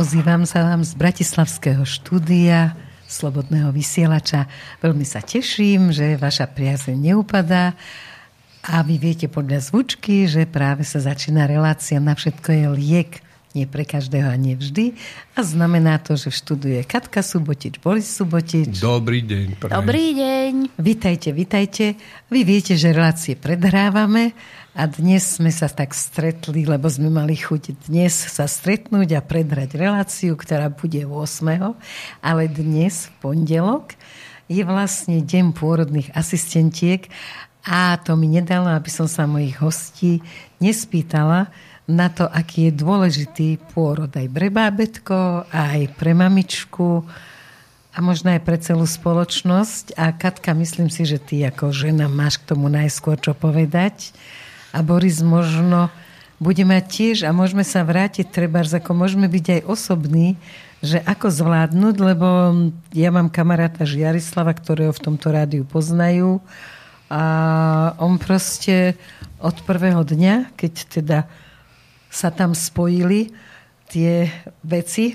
Ozývam sa vám z Bratislavského štúdia Slobodného vysielača. Veľmi sa teším, že vaša priazeň neupadá a vy viete podľa zvučky, že práve sa začína relácia Na všetko je liek nie pre každého a nevždy. A znamená to, že študuje Katka Subotič, Boris Subotič. Dobrý deň. Prajem. Dobrý deň. Vítajte, vítajte. Vy viete, že relácie predhrávame a dnes sme sa tak stretli, lebo sme mali chuť dnes sa stretnúť a predhrať reláciu, ktorá bude 8. Ale dnes, v pondelok, je vlastne deň pôrodných asistentiek a to mi nedalo, aby som sa mojich hostí nespýtala, na to, aký je dôležitý pôrod aj pre bábetko, aj pre mamičku a možno aj pre celú spoločnosť. A Katka, myslím si, že ty ako žena máš k tomu najskôr čo povedať. A Boris možno bude mať tiež a môžeme sa vrátiť treba, ako môžeme byť aj osobní, že ako zvládnuť, lebo ja mám kamaráta Žiarislava, ktorého v tomto rádiu poznajú a on proste od prvého dňa, keď teda sa tam spojili tie veci,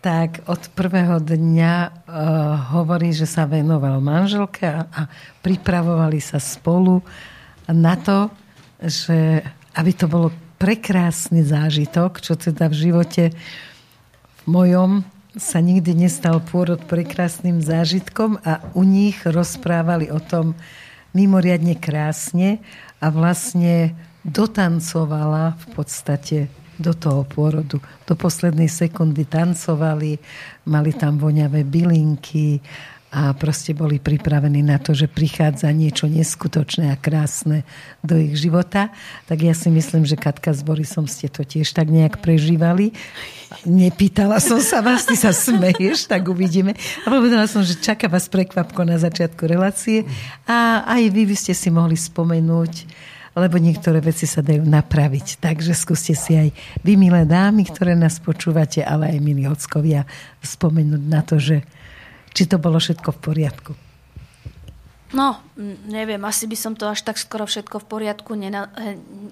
tak od prvého dňa uh, hovorí, že sa venoval manželke a, a pripravovali sa spolu na to, že aby to bolo prekrásny zážitok, čo teda v živote v mojom sa nikdy nestal pôrod prekrásnym zážitkom a u nich rozprávali o tom mimoriadne krásne a vlastne dotancovala v podstate do toho pôrodu. Do poslednej sekundy tancovali, mali tam voňavé bylinky a proste boli pripravení na to, že prichádza niečo neskutočné a krásne do ich života. Tak ja si myslím, že Katka s Borisom ste to tiež tak nejak prežívali. Nepýtala som sa vás, ty sa smeješ, tak uvidíme. A povedala som, že čaká vás prekvapko na začiatku relácie a aj vy by ste si mohli spomenúť lebo niektoré veci sa dajú napraviť. Takže skúste si aj vy, milé dámy, ktoré nás počúvate, ale aj milí ockovia, spomenúť na to, že či to bolo všetko v poriadku. No, neviem, asi by som to až tak skoro všetko v poriadku nena,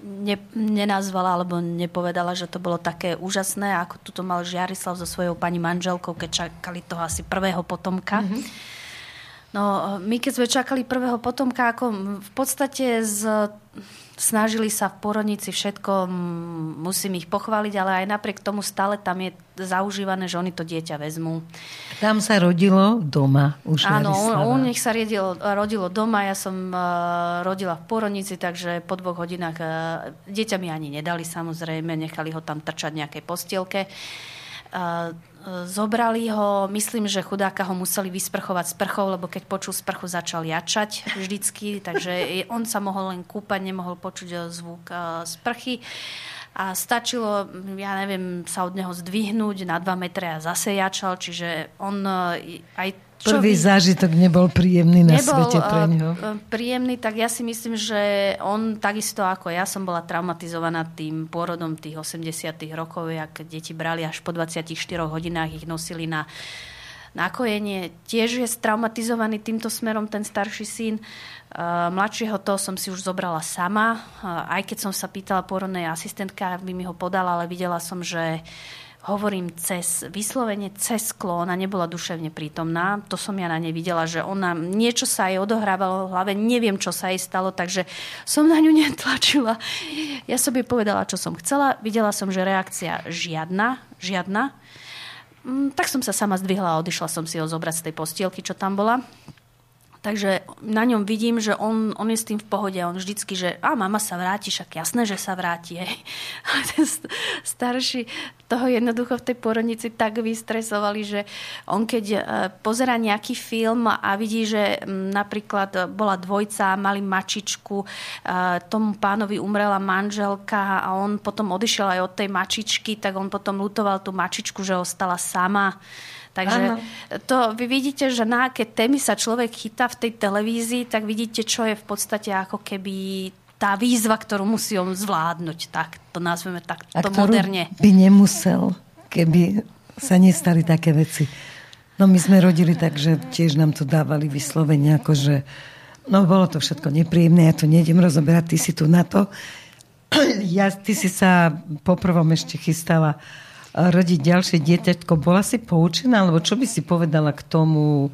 ne, nenazvala alebo nepovedala, že to bolo také úžasné, ako tu to mal Žiarislav so svojou pani manželkou, keď čakali toho asi prvého potomka. Mm-hmm. No, my keď sme čakali prvého potomka, ako v podstate z, snažili sa v porodnici všetko, musím ich pochváliť, ale aj napriek tomu stále tam je zaužívané, že oni to dieťa vezmú. Tam sa rodilo doma už Áno, u, u nich sa rodilo, rodilo doma, ja som uh, rodila v porodnici, takže po dvoch hodinách uh, dieťa mi ani nedali samozrejme, nechali ho tam trčať nejakej postielke. Uh, Zobrali ho, myslím, že chudáka ho museli vysprchovať sprchou, lebo keď počul sprchu, začal jačať vždycky, takže on sa mohol len kúpať, nemohol počuť zvuk sprchy. A stačilo, ja neviem, sa od neho zdvihnúť na 2 metre a zase jačal, čiže on aj Prvý vy... zážitok nebol príjemný na nebol, svete pre eh, ňo. príjemný, tak ja si myslím, že on takisto ako ja som bola traumatizovaná tým pôrodom tých 80 rokov, jak deti brali až po 24 hodinách, ich nosili na nakojenie. Tiež je traumatizovaný týmto smerom ten starší syn. Uh, mladšieho to som si už zobrala sama, aj keď som sa pýtala pôrodnej asistentka, aby mi ho podala, ale videla som, že hovorím cez, vyslovene cez sklo, ona nebola duševne prítomná, to som ja na nej videla, že ona, niečo sa jej odohrávalo v hlave, neviem, čo sa jej stalo, takže som na ňu netlačila. Ja som jej povedala, čo som chcela, videla som, že reakcia žiadna, žiadna, mm, tak som sa sama zdvihla a odišla som si ho zobrať z tej postielky, čo tam bola. Takže na ňom vidím, že on, on je s tým v pohode. On vždycky, že a mama sa vráti, však jasné, že sa vráti. A ten starší toho jednoducho v tej porodnici tak vystresovali, že on keď e, pozera nejaký film a vidí, že napríklad bola dvojca, mali mačičku, e, tomu pánovi umrela manželka a on potom odišiel aj od tej mačičky, tak on potom lutoval tú mačičku, že ostala sama Takže ano. to vy vidíte, že na aké témy sa človek chytá v tej televízii, tak vidíte, čo je v podstate ako keby tá výzva, ktorú musí on zvládnuť. Tak to nazveme tak to moderne. by nemusel, keby sa nestali také veci. No my sme rodili tak, že tiež nám to dávali vyslovene, ako že no bolo to všetko nepríjemné, ja to nejdem rozoberať, ty si tu na to. ja, ty si sa poprvom ešte chystala rodiť ďalšie dieťaťko. Bola si poučená, alebo čo by si povedala k tomu,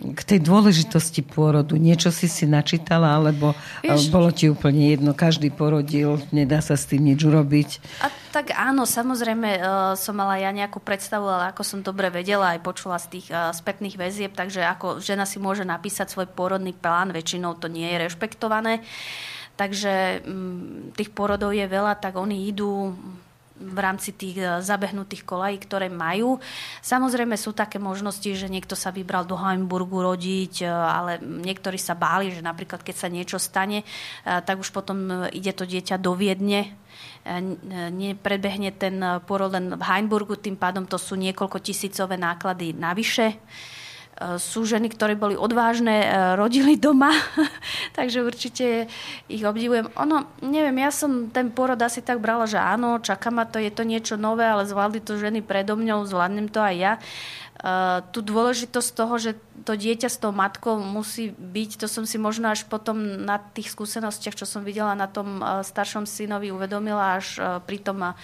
k tej dôležitosti pôrodu? Niečo si si načítala, alebo Vieš, bolo ti úplne jedno, každý porodil, nedá sa s tým nič urobiť? A tak áno, samozrejme uh, som mala ja nejakú predstavu, ale ako som dobre vedela, aj počula z tých uh, spätných väzieb, takže ako žena si môže napísať svoj pôrodný plán, väčšinou to nie je rešpektované. Takže um, tých porodov je veľa, tak oni idú v rámci tých e, zabehnutých kolají, ktoré majú. Samozrejme sú také možnosti, že niekto sa vybral do Heimburgu rodiť, e, ale niektorí sa báli, že napríklad keď sa niečo stane, e, tak už potom ide to dieťa do Viedne, neprebehne ten porod len v Heimburgu, tým pádom to sú niekoľko tisícové náklady navyše sú ženy, ktoré boli odvážne, e, rodili doma, takže určite ich obdivujem. Ono, neviem, ja som ten porod asi tak brala, že áno, čaká ma to, je to niečo nové, ale zvládli to ženy predo mňou, zvládnem to aj ja. Uh, tú dôležitosť toho, že to dieťa s tou matkou musí byť, to som si možno až potom na tých skúsenostiach, čo som videla na tom uh, staršom synovi, uvedomila až uh, pri tom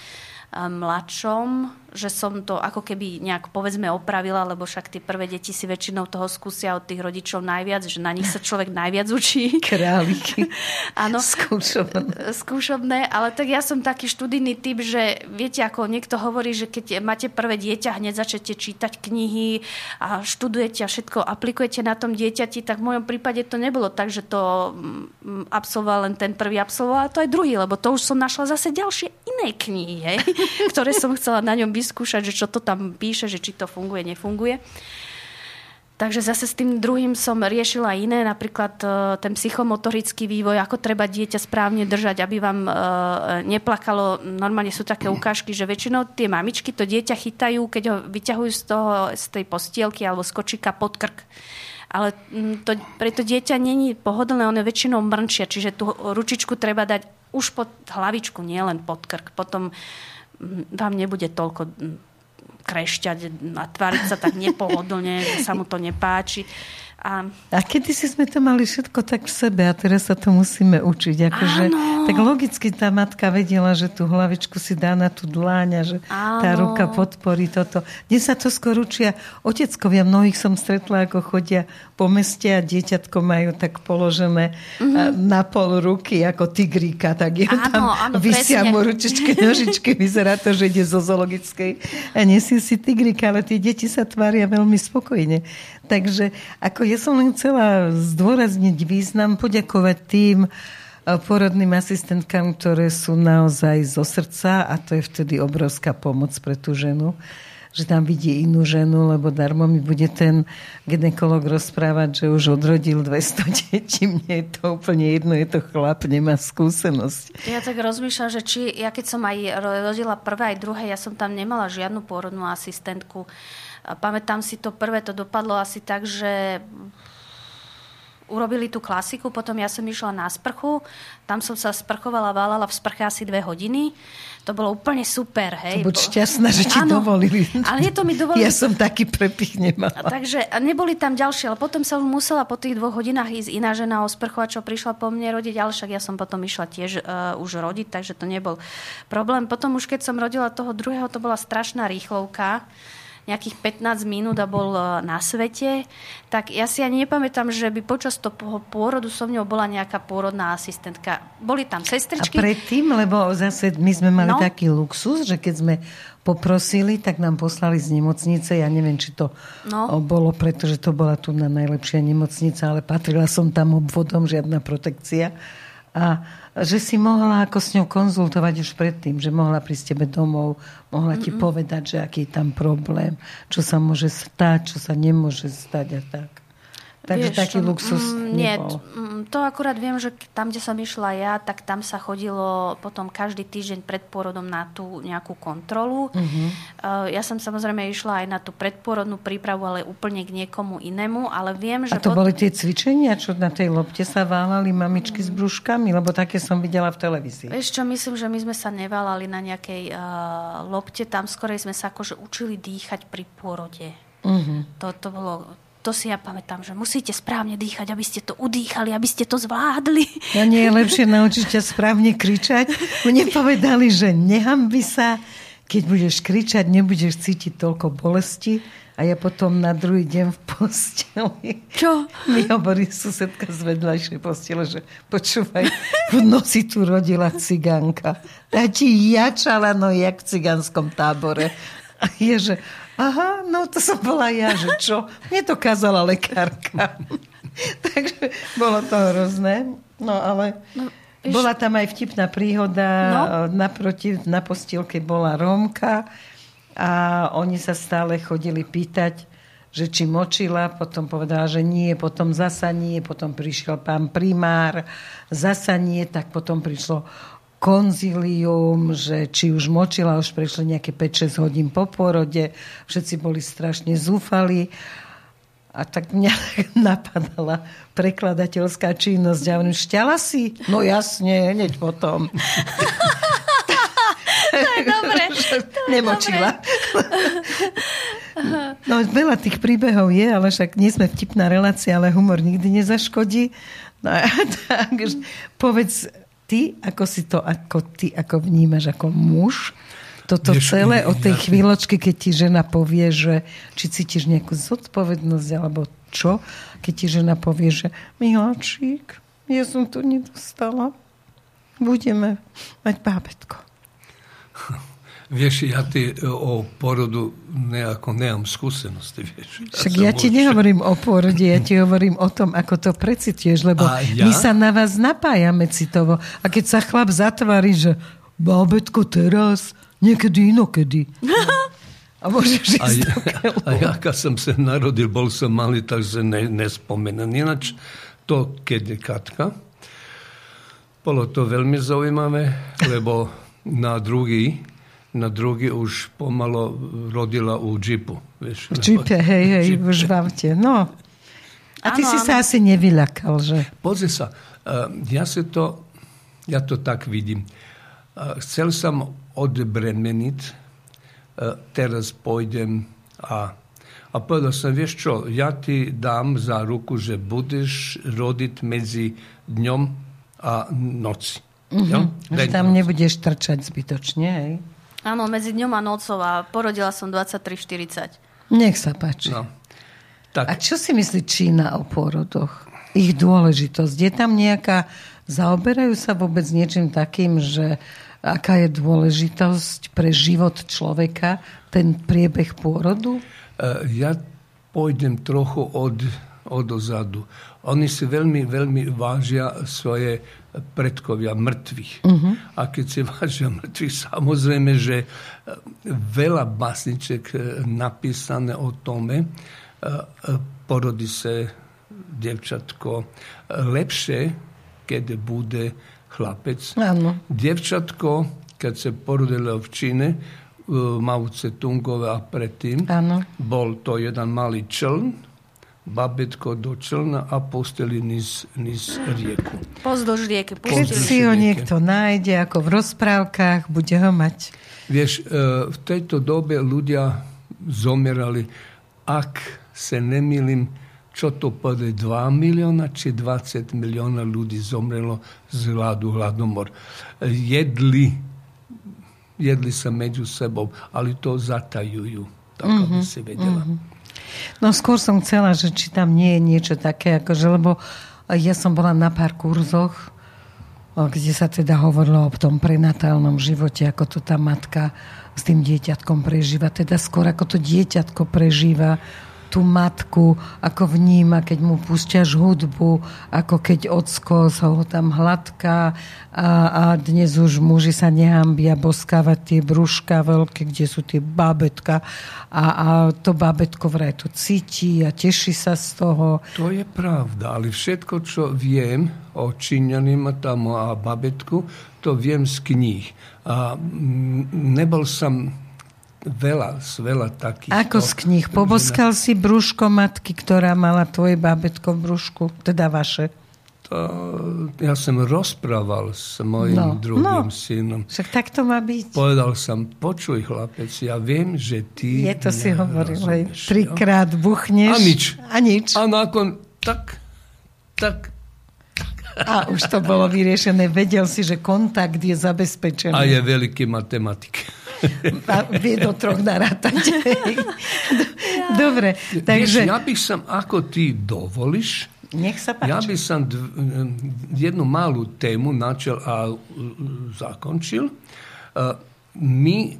mladšom, že som to ako keby nejak povedzme opravila, lebo však tie prvé deti si väčšinou toho skúsia od tých rodičov najviac, že na nich sa človek najviac učí. Králiky. Áno. Skúšobné. Skúšobné, ale tak ja som taký študijný typ, že viete, ako niekto hovorí, že keď máte prvé dieťa, hneď začnete čítať knihy a študujete a všetko aplikujete na tom dieťati, tak v mojom prípade to nebolo tak, že to mm, absolvoval len ten prvý absolvoval, a to aj druhý, lebo to už som našla zase ďalšie iné knihy, hej, ktoré som chcela na ňom vyskúšať, že čo to tam píše, že či to funguje, nefunguje. Takže zase s tým druhým som riešila iné, napríklad e, ten psychomotorický vývoj, ako treba dieťa správne držať, aby vám e, neplakalo. Normálne sú také ukážky, že väčšinou tie mamičky to dieťa chytajú, keď ho vyťahujú z, toho, z tej postielky alebo z kočíka pod krk. Ale to, pre to dieťa není pohodlné, ono väčšinou mrnčia, čiže tú ručičku treba dať už pod hlavičku, nielen pod krk. Potom vám nebude toľko krešťať a tváriť sa tak nepohodlne, že sa mu to nepáči. A, a kedy si sme to mali všetko tak v sebe a teraz sa to musíme učiť. Akože, tak logicky tá matka vedela, že tú hlavičku si dá na tú dláň a že áno. tá ruka podporí toto. Dnes sa to skôr učia oteckovia. Mnohých som stretla, ako chodia po meste a dieťatko majú tak položené mm-hmm. na pol ruky ako tigríka. Tak je áno, tam áno, vysia mu ručičky, nožičky. Vyzerá to, že ide zo zoologickej a nesie si tigríka, ale tie deti sa tvária veľmi spokojne. Takže ako ja som len chcela zdôrazniť význam, poďakovať tým e, porodným asistentkám, ktoré sú naozaj zo srdca a to je vtedy obrovská pomoc pre tú ženu že tam vidí inú ženu, lebo darmo mi bude ten ginekolog rozprávať, že už odrodil 200 detí. Mne je to úplne jedno, je to chlap, nemá skúsenosť. Ja tak rozmýšľam, že či ja keď som aj rodila prvé aj druhé, ja som tam nemala žiadnu pôrodnú asistentku. Pamätám si to prvé, to dopadlo asi tak, že urobili tú klasiku, potom ja som išla na sprchu, tam som sa sprchovala, válala v sprche asi dve hodiny. To bolo úplne super, hej. To buď šťastná, že ti Áno, dovolili. Ale nie to mi dovolili. Ja som taký prepich nemala. Takže neboli tam ďalšie, ale potom som musela po tých dvoch hodinách ísť iná žena o sprchovať, čo prišla po mne rodiť, ale však ja som potom išla tiež uh, už rodiť, takže to nebol problém. Potom už keď som rodila toho druhého, to bola strašná rýchlovka nejakých 15 minút a bol e, na svete, tak ja si ani nepamätám, že by počas toho pôrodu so mňou bola nejaká pôrodná asistentka. Boli tam sestričky. A predtým, lebo zase my sme mali no. taký luxus, že keď sme poprosili, tak nám poslali z nemocnice. Ja neviem, či to no. bolo, pretože to bola tu na najlepšia nemocnica, ale patrila som tam obvodom, žiadna protekcia. A že si mohla ako s ňou konzultovať už predtým, že mohla prísť tebe domov, mohla ti Mm-mm. povedať, že aký je tam problém, čo sa môže stať, čo sa nemôže stať a tak. Takže Vieš, taký luxus mm, Nie, mm, to akurát viem, že tam, kde som išla ja, tak tam sa chodilo potom každý týždeň pred pôrodom na tú nejakú kontrolu. Uh-huh. Ja som samozrejme išla aj na tú predpôrodnú prípravu, ale úplne k niekomu inému, ale viem, že... A to potom... boli tie cvičenia, čo na tej lopte sa válali mamičky mm. s brúškami? Lebo také som videla v televízii. Vieš čo, myslím, že my sme sa neválali na nejakej uh, lopte, tam skorej sme sa akože učili dýchať pri pôrode. Uh-huh. To, to bolo to si ja pamätám, že musíte správne dýchať, aby ste to udýchali, aby ste to zvládli. No nie je lepšie naučiť ťa správne kričať. Mne povedali, že nehambi sa, keď budeš kričať, nebudeš cítiť toľko bolesti. A ja potom na druhý deň v posteli. Čo? Mi hovorí susedka z vedľajšej postele, že počúvaj, v noci tu rodila cigánka. Tá ti jačala, no jak v cigánskom tábore. A je, že aha, no to som bola ja, že čo? Mne to kázala lekárka. Takže bolo to hrozné. No ale... No. Bola tam aj vtipná príhoda. No? Naproti, na postielke bola Rómka a oni sa stále chodili pýtať, že či močila, potom povedala, že nie, potom zasa nie, potom prišiel pán primár, zasa nie, tak potom prišlo konzilium, že či už močila, už prešli nejaké 5-6 hodín po porode, všetci boli strašne zúfali. A tak mňa napadala prekladateľská činnosť. Ja hovorím, šťala si? No jasne, hneď potom. to je dobre. Nemočila. no veľa tých príbehov je, ale však nie sme vtipná relácia, ale humor nikdy nezaškodí. No tak, povedz ty, ako si to, ako ty, ako vnímaš ako muž, toto Vieš, celé o tej ja... chvíľočke, keď ti žena povie, že či cítiš nejakú zodpovednosť alebo čo, keď ti žena povie, že Miláčik, ja som to nedostala. Budeme mať bábetko. Vieš, ja ti o porodu nejako nemám skúsenosti, vieš. Ja Však ja ti nehovorím o porode, ja ti hovorím o tom, ako to precituješ, lebo ja? my sa na vás napájame citovo. A keď sa chlap zatvári, že bábetko teraz, Niekedy inokedy. A môžeš a, ja, a ja, som sa narodil, bol som malý, takže ne, nespomenám. Ináč to, keď je Katka, bolo to veľmi zaujímavé, lebo na druhý, na druhý už pomalo rodila u džipu. Vieš, v džipe, hej, hej, džipe. už v aute. No. A ty ano, si ano. sa asi nevyľakal, že? Pozri sa, uh, ja si to, ja to tak vidím. Uh, chcel som odbremeniť, e, teraz pôjdem a, a povedal som, vieš čo, ja ti dám za ruku, že budeš rodiť medzi dňom a noci. Mm-hmm. Ja? Že tam nebudeš trčať zbytočne, hej? Áno, medzi dňom a nocou a porodila som 23.40. Nech sa páči. No. Tak. A čo si myslí Čína o pôrodoch? Ich dôležitosť. Je tam nejaká... Zaoberajú sa vôbec niečím takým, že aká je dôležitosť pre život človeka ten priebeh pôrodu? E, ja pôjdem trochu od, odozadu. Oni si veľmi, veľmi vážia svoje predkovia mŕtvych. Uh-huh. A keď si vážia mŕtvych, samozrejme, že e, veľa básniček e, napísané o tome, porodí sa devčatko lepšie, keď bude chlapec. Áno. Dievčatko, keď sa porodilo v Číne, Mao Tse-tungové a predtým, Áno. bol to jeden malý čln, babetko do člna a posteli niz, niz rieku. Pozdĺž rieky. Keď si ho niekto nájde, ako v rozprávkach, bude ho mať. Vieš, e, v tejto dobe ľudia zomerali, ak sa nemýlim, čo to povede 2 milióna či 20 milióna ľudí zomrelo z hladu, hladomor. Jedli, jedli sa medzi sebou, ale to zatajujú, tak mm-hmm. aby si vedela. Mm-hmm. No skôr som chcela, že či tam nie je niečo také, akože, lebo ja som bola na pár kurzoch, kde sa teda hovorilo o tom prenatálnom živote, ako to tá matka s tým dieťatkom prežíva. Teda skôr ako to dieťatko prežíva tú matku, ako vníma, keď mu púšťaš hudbu, ako keď ocko sa ho tam hladká a, a dnes už muži sa nehambia boskávať tie brúška veľké, kde sú tie bábetka a, a to bábetko vraj to cíti a teší sa z toho. To je pravda, ale všetko, čo viem o Číňanim tam a bábetku, to viem z kníh. A nebol som veľa, veľa takých. Ako z kníh? Poboskal si brúško matky, ktorá mala tvoje bábetko v brúšku? Teda vaše? To, ja som rozprával s mojim No, druhým no. synom. Však tak to má byť. Povedal som, počuj chlapec, ja viem, že ty Je to si hovoril, hej, trikrát buchneš. A nič. A nič. A nakon, tak, tak, A už to bolo vyriešené. Vedel si, že kontakt je zabezpečený. a je veľký matematik. A vie do troch narátať. Dobre, Vieš, takže ja by som, ako ty dovoliš, nech sa páči. ja by som dv, jednu malú tému načal a uh, zakončil. Uh, My,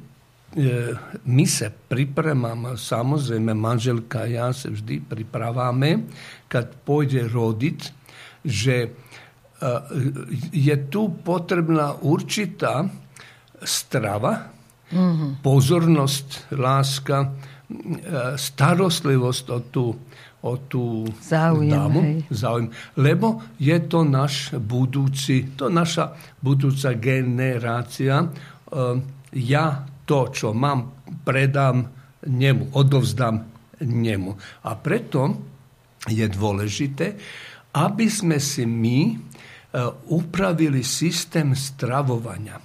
my sa pripremame, samozrejme, manželka a ja sa vždy pripravame, kad pôjde rodiť, že je tu potrebná určitá strava, pozornosť, láska, e, starostlivosť o tú, o tú Záujem, dámu. hej. Záujem. Lebo je to náš budúci, to naša budúca generácia. E, Ja to, čo mám, predám nemu, odovzdám nemu. A preto je dôležité, aby sme si my e, upravili systém stravovania.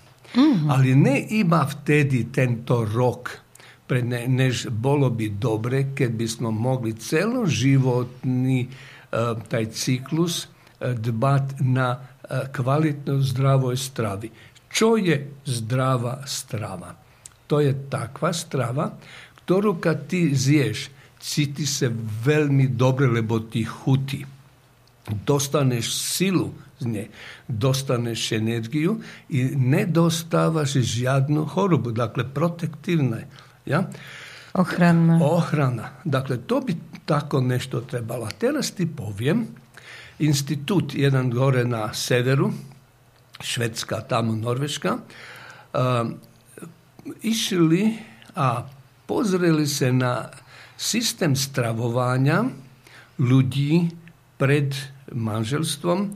Ale ne iba vtedy tento rok, pre ne, než bolo by dobre, keď by sme mogli celoživotný e, taj cyklus e, dbať na e, kvalitnú zdravoj stravy. Čo je zdravá strava? To je takva strava, ktorú kad ti zješ, cíti se veľmi dobre, lebo ti chuti dostaneš silu z nje, dostaneš energiju i ne dostavaš žiadnu chorobu. Dakle, protektivna je. Ja? Ochranná. Ochrana. Dakle, to bi tako nešto trebalo. Teraz ti povijem, institut jedan gore na severu, Švedska, tamo Norveška, um, išli, a pozreli se na sistem stravovanja ľudí pred manželstvom,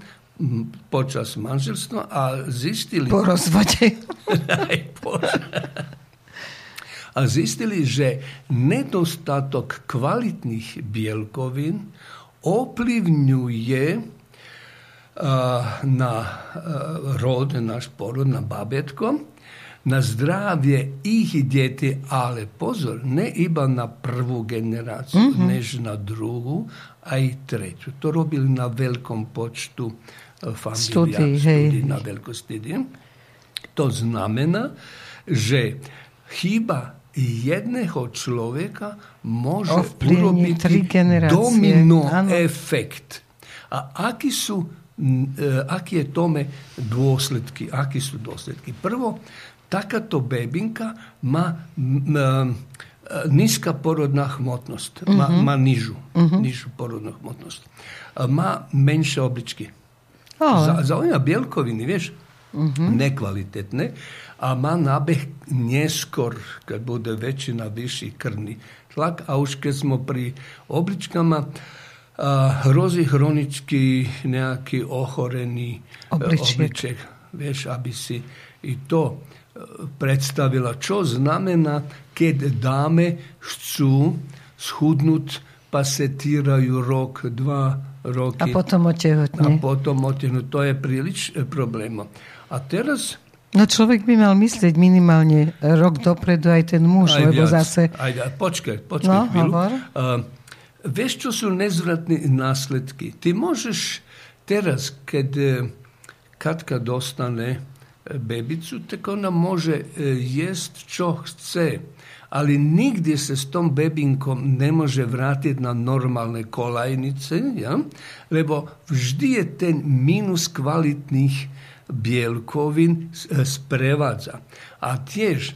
počas manželstva a zistili... Po rozvode. Aj. A zistili, že nedostatok kvalitných bielkovín ovplyvňuje a, na a, rod, náš porod, na babetko, na zdravie ich deti, ale pozor, ne iba na prvú generáciu, než na druhú, aj treću. To robili na veľkom počtu familia, Studii, hej. studii, na veľkú studiju. To znamená, že chyba jedného človeka môže Ovplyvniť urobiť domino Áno. efekt. A aký sú e, aký je tome dôsledky? Aký sú dôsledky? Prvo, takáto bebinka má e, nízka porodná hmotnosť. Má, má nižu, nižu porodnú hmotnosť. Má menšie obličky. Za, za ove bjelkovini, vješ, uh mhm. -huh. nekvalitetne, a ma nabeh njeskor, kad bude većina viši krni tlak, a už kad smo pri obličkama, a, rozi hronički nejaki ohoreni e, obliček. obliček, vješ, aby si i to e, predstavila, čo znamena kad dame šcu shudnut pa rok, dva, roky. a potom A otehotne. potom otiahnuť. To je príliš e, problém. A teraz... No človek by mal myslieť minimálne rok dopredu aj ten muž, lebo viac. zase... Aj, aj, počkaj, počkaj No, chvíľu. hovor. Uh, vieš, čo sú nezvratné následky? Ty môžeš teraz, keď e, Katka dostane e, bebicu, tak ona môže jesť, čo chce. ali nigdje se s tom bebinkom ne može vratiti na normalne kolajnice, ja? lebo vždy je ten minus kvalitnih bjelkovin e, sprevadza. A tjež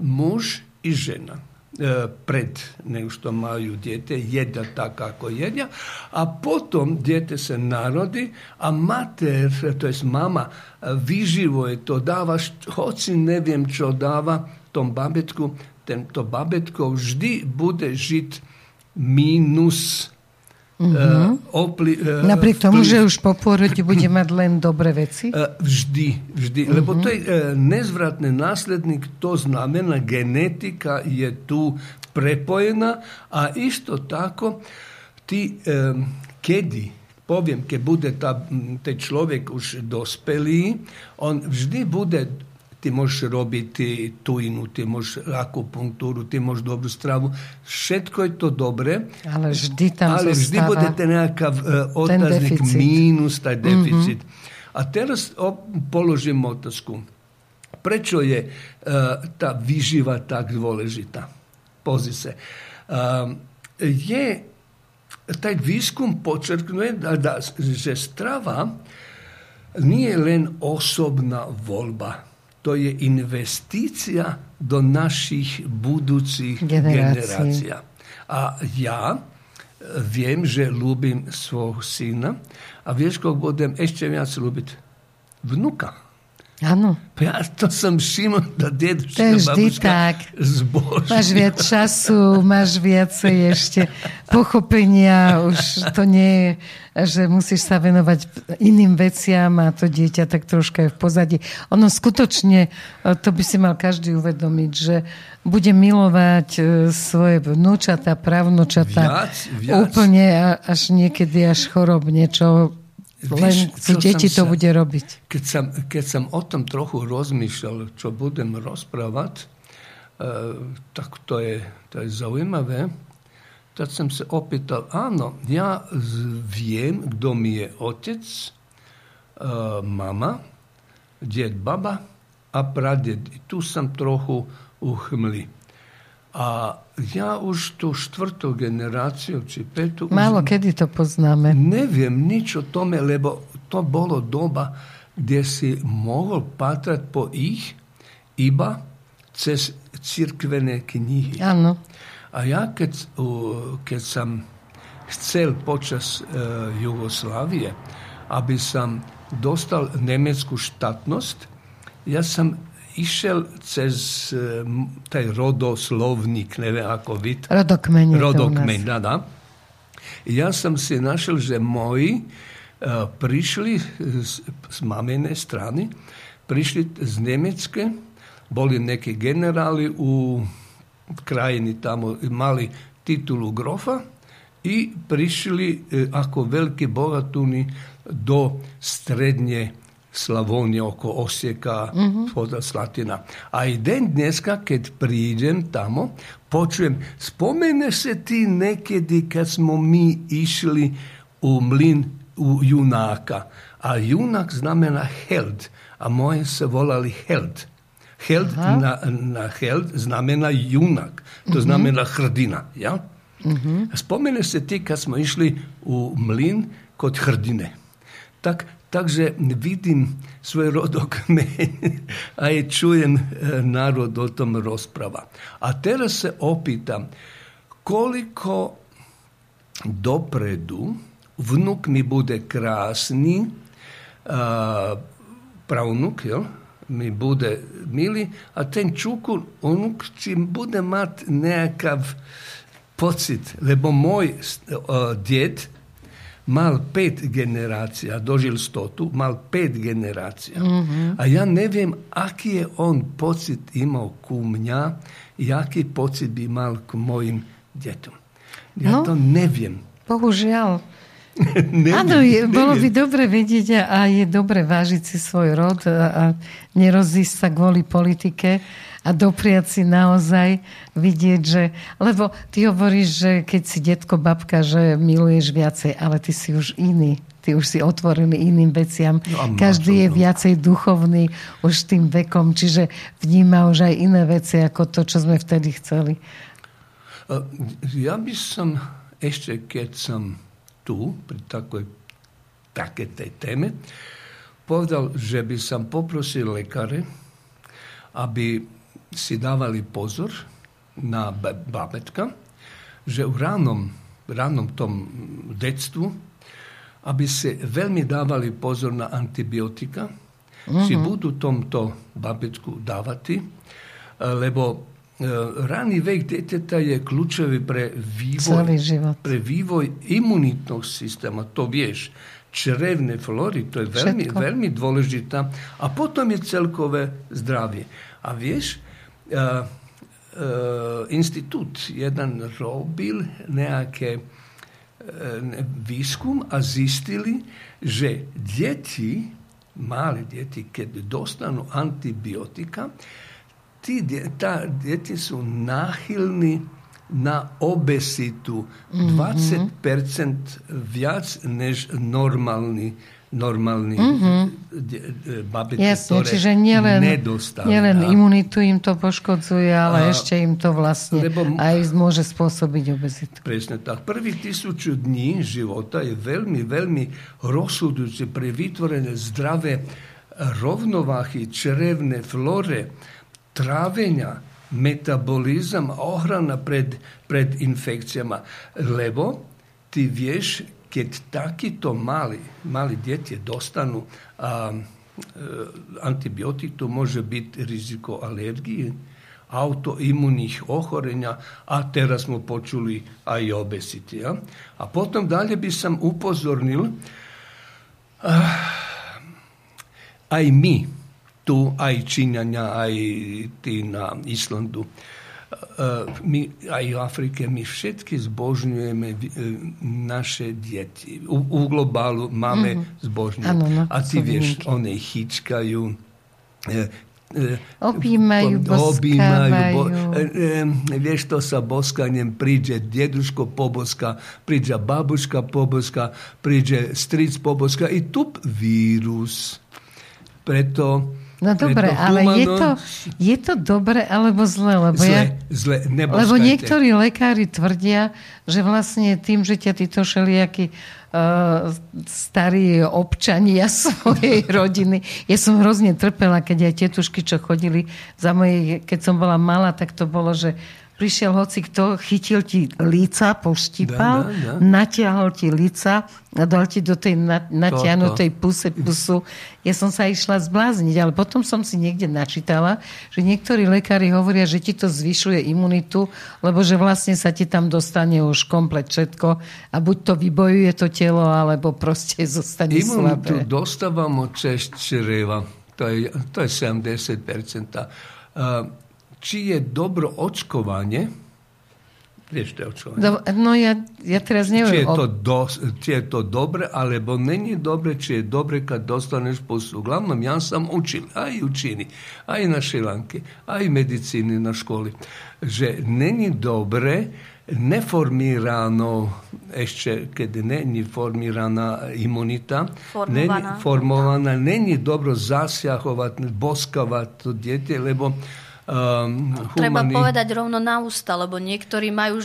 muž i žena e, pred nego što maju djete, jedja tako kako jedja, a potom djete se narodi, a mater, to jest mama, e, viživo je to dava, hoci ne vjem čo dava tom babetku, tento babetko vždy bude žiť minus e, opli, e, Napriek tomu, vplyv. že už po pôrode bude mať len dobré veci. E, Vždy, vždy. Lebo to je nezvratný následník, to znamená, genetika je tu prepojená a isto tako ti kedy poviem, keď bude tá, ten človek už dospelý, on vždy bude ti možeš robiti tujinu, ti možeš akupunkturu, ti možeš dobru stravu. Šetko je to dobre. ali ždi tam Ale bude budete nekakav uh, otaznik, minus taj mhm. deficit. Mm -hmm. A teraz položim otasku. Prečo je uh, ta viživa tak dvoležita? Pozi se. Uh, je, taj viskum počrknuje da, da že strava nije len osobna volba to je investicija do naših budućih generacija. A ja e, viem, že ľúbim svojho syna a vieš, koho budem ešte viac ľúbiť? Vnuka. Áno. Ja to som všimol, da deduška, to je vždy tak. Zbožňujú. Máš viac času, máš viacej ešte pochopenia, už to nie je, že musíš sa venovať iným veciam a to dieťa tak troška je v pozadí. Ono skutočne, to by si mal každý uvedomiť, že bude milovať e, svoje vnúčata, pravnúčata viac, viac. úplne až niekedy až chorobne, čo len Víš, deti to sa, bude robiť. Keď som, keď som o tom trochu rozmýšľal, čo budem rozprávať, uh, tak to je, to je zaujímavé. Tak som sa opýtal, áno, ja viem, kto mi je otec, uh, mama, ded, baba a praded. I tu som trochu uchmlý. A ja už tú štvrtú generáciu, či petu... Málo už kedy to poznáme. Neviem nič o tome, lebo to bolo doba, kde si mohol patrať po ich iba cez cirkvené knihy. Áno. A ja, keď, keď som chcel počas uh, Jugoslávie, aby som dostal nemeckú štátnosť, ja som išiel cez uh, taj rodoslovnik, neviem ako vid. Rodokmeň. Rodokmeň, da, da. Ja som si našel, že moji uh, prišli z, z maminej strany, prišli z Nemecké, boli neki generáli u krajini tamo, mali titulu grofa i prišli uh, ako veľkí bogatuni do strednje Slavonije, oko Osijeka, mm Slatina. A i den dneska, kad priđem tamo, počujem, spomene se ti nekedi kad smo mi išli u mlin u junaka. A junak znamena held, a moje se volali held. Held na, na held znamena junak, to mm znamena hrdina. Ja? mm Spomene se ti kad smo išli u mlin kod hrdine. Tak Takže vidim svoj rodok meni, a i čujem e, narod o tom rozprava. A teraz se opitam koliko dopredu vnuk mi bude krasni, e, pravnuk, jel? mi bude mili, a ten čukun, onuk čim bude mat nekakav pocit, lebo moj uh, djed mal pet generacija, dožil stotu, mal pet generacija. Mm-hmm. A ja ne viem, aký je on pocit imao ku mňa i aký pocit by mal k mojim djetom. Ja no, to neviem. Bohužiaľ. Áno, je, bolo by dobre vedieť a je dobre vážiť si svoj rod a, a nerozísť sa kvôli politike a dopriať si naozaj vidieť, že... Lebo ty hovoríš, že keď si detko, babka, že miluješ viacej, ale ty si už iný. Ty už si otvorený iným veciam. No Každý je viacej duchovný už tým vekom, čiže vníma už aj iné veci ako to, čo sme vtedy chceli. Ja by som ešte, keď som tu, pri takoj, také tej téme, povedal, že by som poprosil lekáre, aby si davali pozor na babetka, že u ranom, ranom tom detstvu, aby se veľmi davali pozor na antibiotika, mm-hmm. si budu tomto babetku davati, lebo e, rani vek deteta je ključevi pre vivoj, pre vivoj imunitnog sistema, to vješ, črevne flori, to je velmi, velmi dvoležita, a potom je celkove zdravje. A vješ, institut, jedan robil, nejake e, viskum a zistili, že djeti, mali djeti, kad dostanu antibiotika, ti ta djeti su nahilni na obesitu. Mhm. 20% viac než normalni normálny mm-hmm. babety, Jasne, ktoré čiže nielen, nielen imunitu im to poškodzuje, ale a, ešte im to vlastne lebo, aj môže spôsobiť obezitu. Presne tak. Prvý tisúč dní života je veľmi, veľmi rozsudujúce pre vytvorenie zdravé rovnováhy črevné flore, trávenia, metabolizam a ochrana pred, pred infekcijama. Lebo ti vieš, keď takýto mali, mali deti dostanu a, e, antibiotik, to može biti riziko alergije, autoimunih ohorenja, a teraz smo počuli a i obesiti. Ja? A potom dalje bi sam upozornil, a, aj mi, tu aj Číňania, aj tí na Islandu, my aj v Afrike, my všetky zbožňujeme eh, naše deti. U, u globálu máme mm-hmm. zbožňovať. No, a ty vieš, one chyčkajú, Objímajú, objímajú, bo, e, e, vieš, to sa boskanjem príde deduško poboska, príde babuška poboska, príde stric poboska i tu vírus. Preto No dobre, ale je to, je to dobre alebo zle? Lebo, zle, ja, zle lebo niektorí lekári tvrdia, že vlastne tým, že ťa títo všelijakí uh, starí občania svojej rodiny. Ja som hrozne trpela, keď aj tetušky, čo chodili za mojej, keď som bola malá, tak to bolo, že prišiel hoci kto, chytil ti líca, poštípal, da, da, da. natiahol ti líca a dal ti do tej natiahnutej puse pusu. Ja som sa išla zblázniť, ale potom som si niekde načítala, že niektorí lekári hovoria, že ti to zvyšuje imunitu, lebo že vlastne sa ti tam dostane už komplet všetko a buď to vybojuje to telo, alebo proste zostane imunitu slabé. Imunitu dostávamo cez čreva. To je, to je 70%. Uh, čije dobro očkovanje Riješite no ja, ja teraz ne čije, to do, to dobre, alebo není dobre, čije dobre kad dostaneš posao. Uglavnom, ja sam učil, a i učini, a i na šilanki, a i medicini na školi, že není dobre neformirano, ešte keď není formirana imunita, formovana, neni, formovana, dobro zasjahovati, boskavat to djete, lebo Um, Treba povedať rovno na ústa, lebo niektorí majú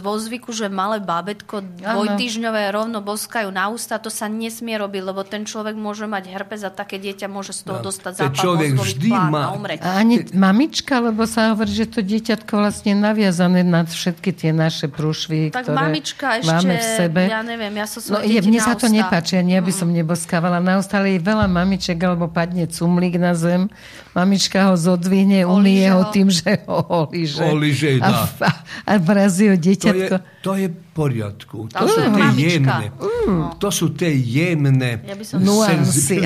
vo zvyku, že malé bábetko dvojtyžňové rovno boskajú na ústa. To sa nesmie robiť, lebo ten človek môže mať herpes a také dieťa môže z toho no. dostať zápal človek vždy má... a ani mamička, lebo sa hovorí, že to dieťatko vlastne naviazané na všetky tie naše prúšvy, tak ktoré mamička ešte, máme v sebe. Ja neviem, ja som no, je, Mne sa to nepáči, ja by som neboskávala na ústa, ale je veľa mamiček, alebo padne cumlík na zem, mamička ho zodvihne, ho tým, že ho oliže. Oliže, a, a, a vrazí ho dieťatko. To je, to je v poriadku. To, to sú tie jemné. Mm. To sú tie jemné ja nuancy,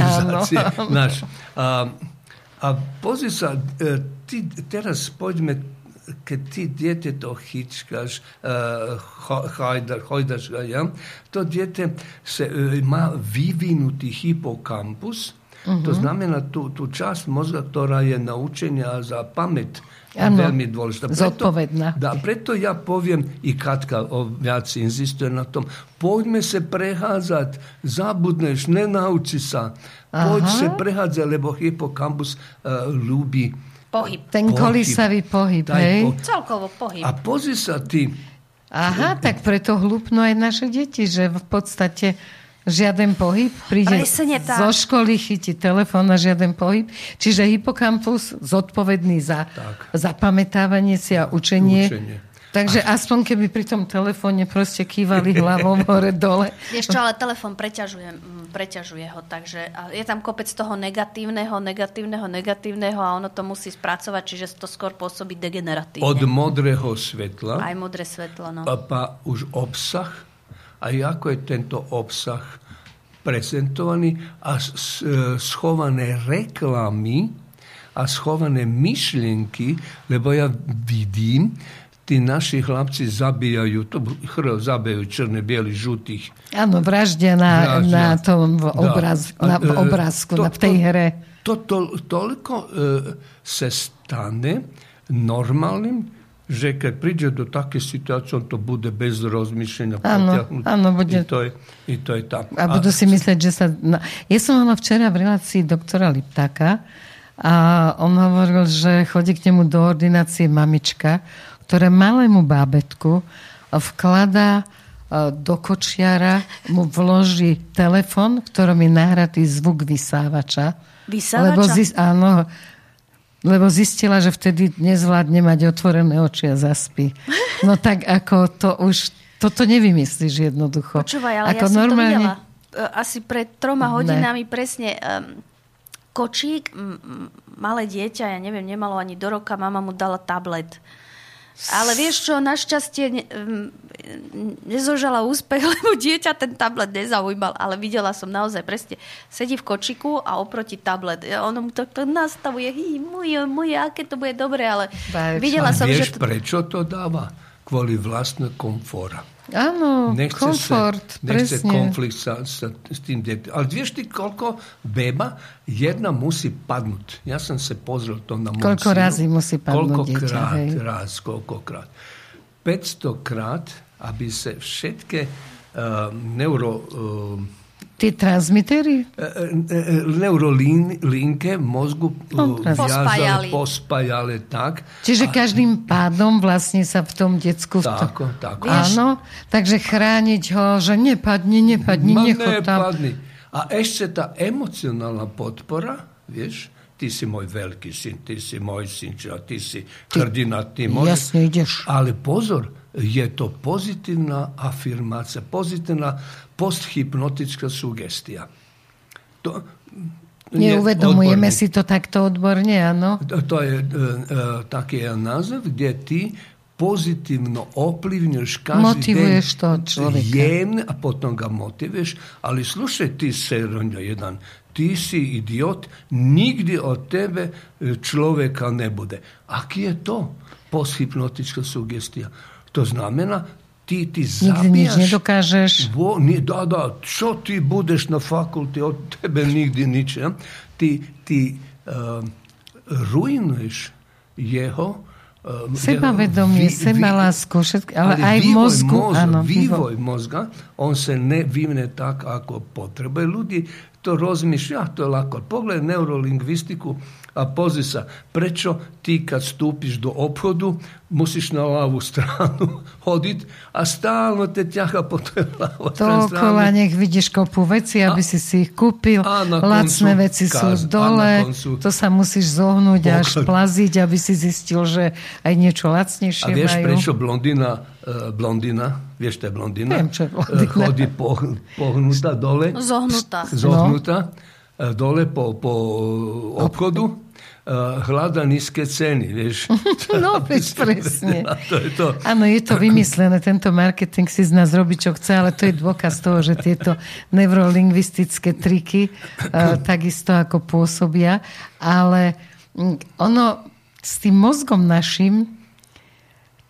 Naš. A, a pozri sa, e, ty, teraz poďme keď ty djete to hičkaš, uh, hajdaš, hajdaš ga, ja, to djete se, uh, má vyvinutý hipokampus, Uh-huh. To znamená tú, tú časť mozga, ktorá je na učenia za pamäť ano, veľmi dôležitá. Preto, zodpovedná. Da, preto ja poviem, i Katka o, viac insistuje na tom, poďme sa prechádzať, zabudneš, nenauči sa, poď Aha. sa prechádzať, lebo hipokampus uh, ľúbi pohyb. Ten pohyb. kolisavý pohyb, hej? Po... Celkovo pohyb. A pozri sa ty. Aha, tak preto hlúpno aj naše deti, že v podstate žiaden pohyb, príde zo školy, chytí telefón na žiaden pohyb. Čiže hypokampus zodpovedný za tak. zapamätávanie si a učenie. učenie. Takže aspoň keby pri tom telefóne proste kývali hlavou hore dole. Ešte, ale telefón preťažuje, preťažuje ho, takže je tam kopec toho negatívneho, negatívneho, negatívneho a ono to musí spracovať, čiže to skôr pôsobí degeneratívne. Od modrého svetla. Aj modré svetlo, no. Pa už obsah a ako je tento obsah prezentovaný a schované reklamy a schované myšlienky, lebo ja vidím ti naši chlapci zabijaju, to hr, zabijaju črne, bijeli, žutih. Áno, vraždia na, na tom obraz, Da. na e, obrázku, to- na tej to- hre. To, to toliko e, se stane normalnim, že kad priđe do takve situacije, on to bude bez rozmišljenja. Áno, potiahnut. áno, bude- I to je, i to je tako. A budú si myslieť, že sa... No, ja som mala včera v relácii doktora Liptáka a on hovoril, že chodí k nemu do ordinácie mamička, ktorá malému bábetku vkladá e, do kočiara, mu vloží telefon, ktorom je nahratý zvuk vysávača. Vysávača? Lebo, zis, áno, lebo zistila, že vtedy nezvládne mať otvorené oči a zaspí. No tak ako to už... Toto nevymyslíš jednoducho. Počúvaj, ale ako ja som to videla. E, Asi pred troma Ne. hodinami presne um, kočík, m, m, malé dieťa, ja neviem, nemalo ani do roka, mama mu dala tablet. Ale vieš čo, našťastie ne, nezožala úspech, lebo dieťa ten tablet nezaujímal, ale videla som naozaj presne, sedí v kočiku a oproti tablet. Ono mu to, to nastavuje, hý, moje, moje, aké to bude dobre, ale Baječné. videla som, vieš, že... To, prečo to dáva? Kvôli vlastného komfora. Áno, Nechce komfort, sa, nechce presne. konflikt sa, sa, s tým dieťaťom. Ale vieš ty, koľko beba jedna musí padnúť? Ja som sa pozrel to na môj Koľko synu. razy musí padnúť dieťa, Koľkokrát, hej? raz, koľkokrát. 500 krát, aby sa všetké uh, neuro... Uh, Tí transmitery? neurolinke v mozgu No, Pospájali. pospájali tak. Čiže každým pádom vlastne sa v tom decku... Tako, tako. Áno, takže chrániť ho, že nepadni, nepadni, Ma tam. nepadni. A ešte tá emocionálna podpora, vieš, ty si môj veľký syn, ty si môj syn, čo, ty si hrdina, ty môžeš. Jasne, ideš. Ale pozor, je to pozitívna afirmácia, pozitívna posthypnotická sugestia. To, Neuvedomujeme odborník. si to takto odborne, áno? To, to je e, e, taký název, kde ty pozitívno ovplyvňuješ každý Motivuješ toho človeka. jemne a potom ga motivuješ. Ali slušaj ti Seronja jedan, ti si idiot, nigdje od tebe e, človeka ne bude. Aký je to posthypnotička sugestija? To znamena ti ti Nikdy nič nedokážeš. Vo, ni, da, da, čo ti budeš na fakulti, od tebe nigdje nič. Ja? Ti, ti uh, ruinuješ jeho uh, Sebavedomie, sebalásku, všetko, ale aj v vývoj mozgu, mozga, áno. Vývoj mozga, on se ne vyvne tak, ako potrebuje. Ľudí to rozmišlja, to je lako. Pogledaj neurolingvistiku a pozri sa, prečo ti kad stupiš do obhodu, musiš na lavu stranu hodit, a stalno te ťaha po toj ľavoj Dookola nech vidíš kopu veci, aby si si ich kúpil. A Lacné veci sú kaz- a dole. koncu- To sa musíš zohnúť a až Pokl- plaziť, aby si zistil, že aj niečo A lacnejšie vieš, majú. prečo blondina, blondina, vieš, to je blondina, Viem, čo je blondina. eh, chodí po, pohnutá dole, Zohnutá. zohnutá, eh, dole po, po obchodu, hľada nízke ceny, vieš. No, veď presne. To je to. Áno, je to vymyslené, tento marketing si z nás robí, čo chce, ale to je dôkaz toho, že tieto neurolingvistické triky uh, takisto ako pôsobia. Ale mm, ono s tým mozgom našim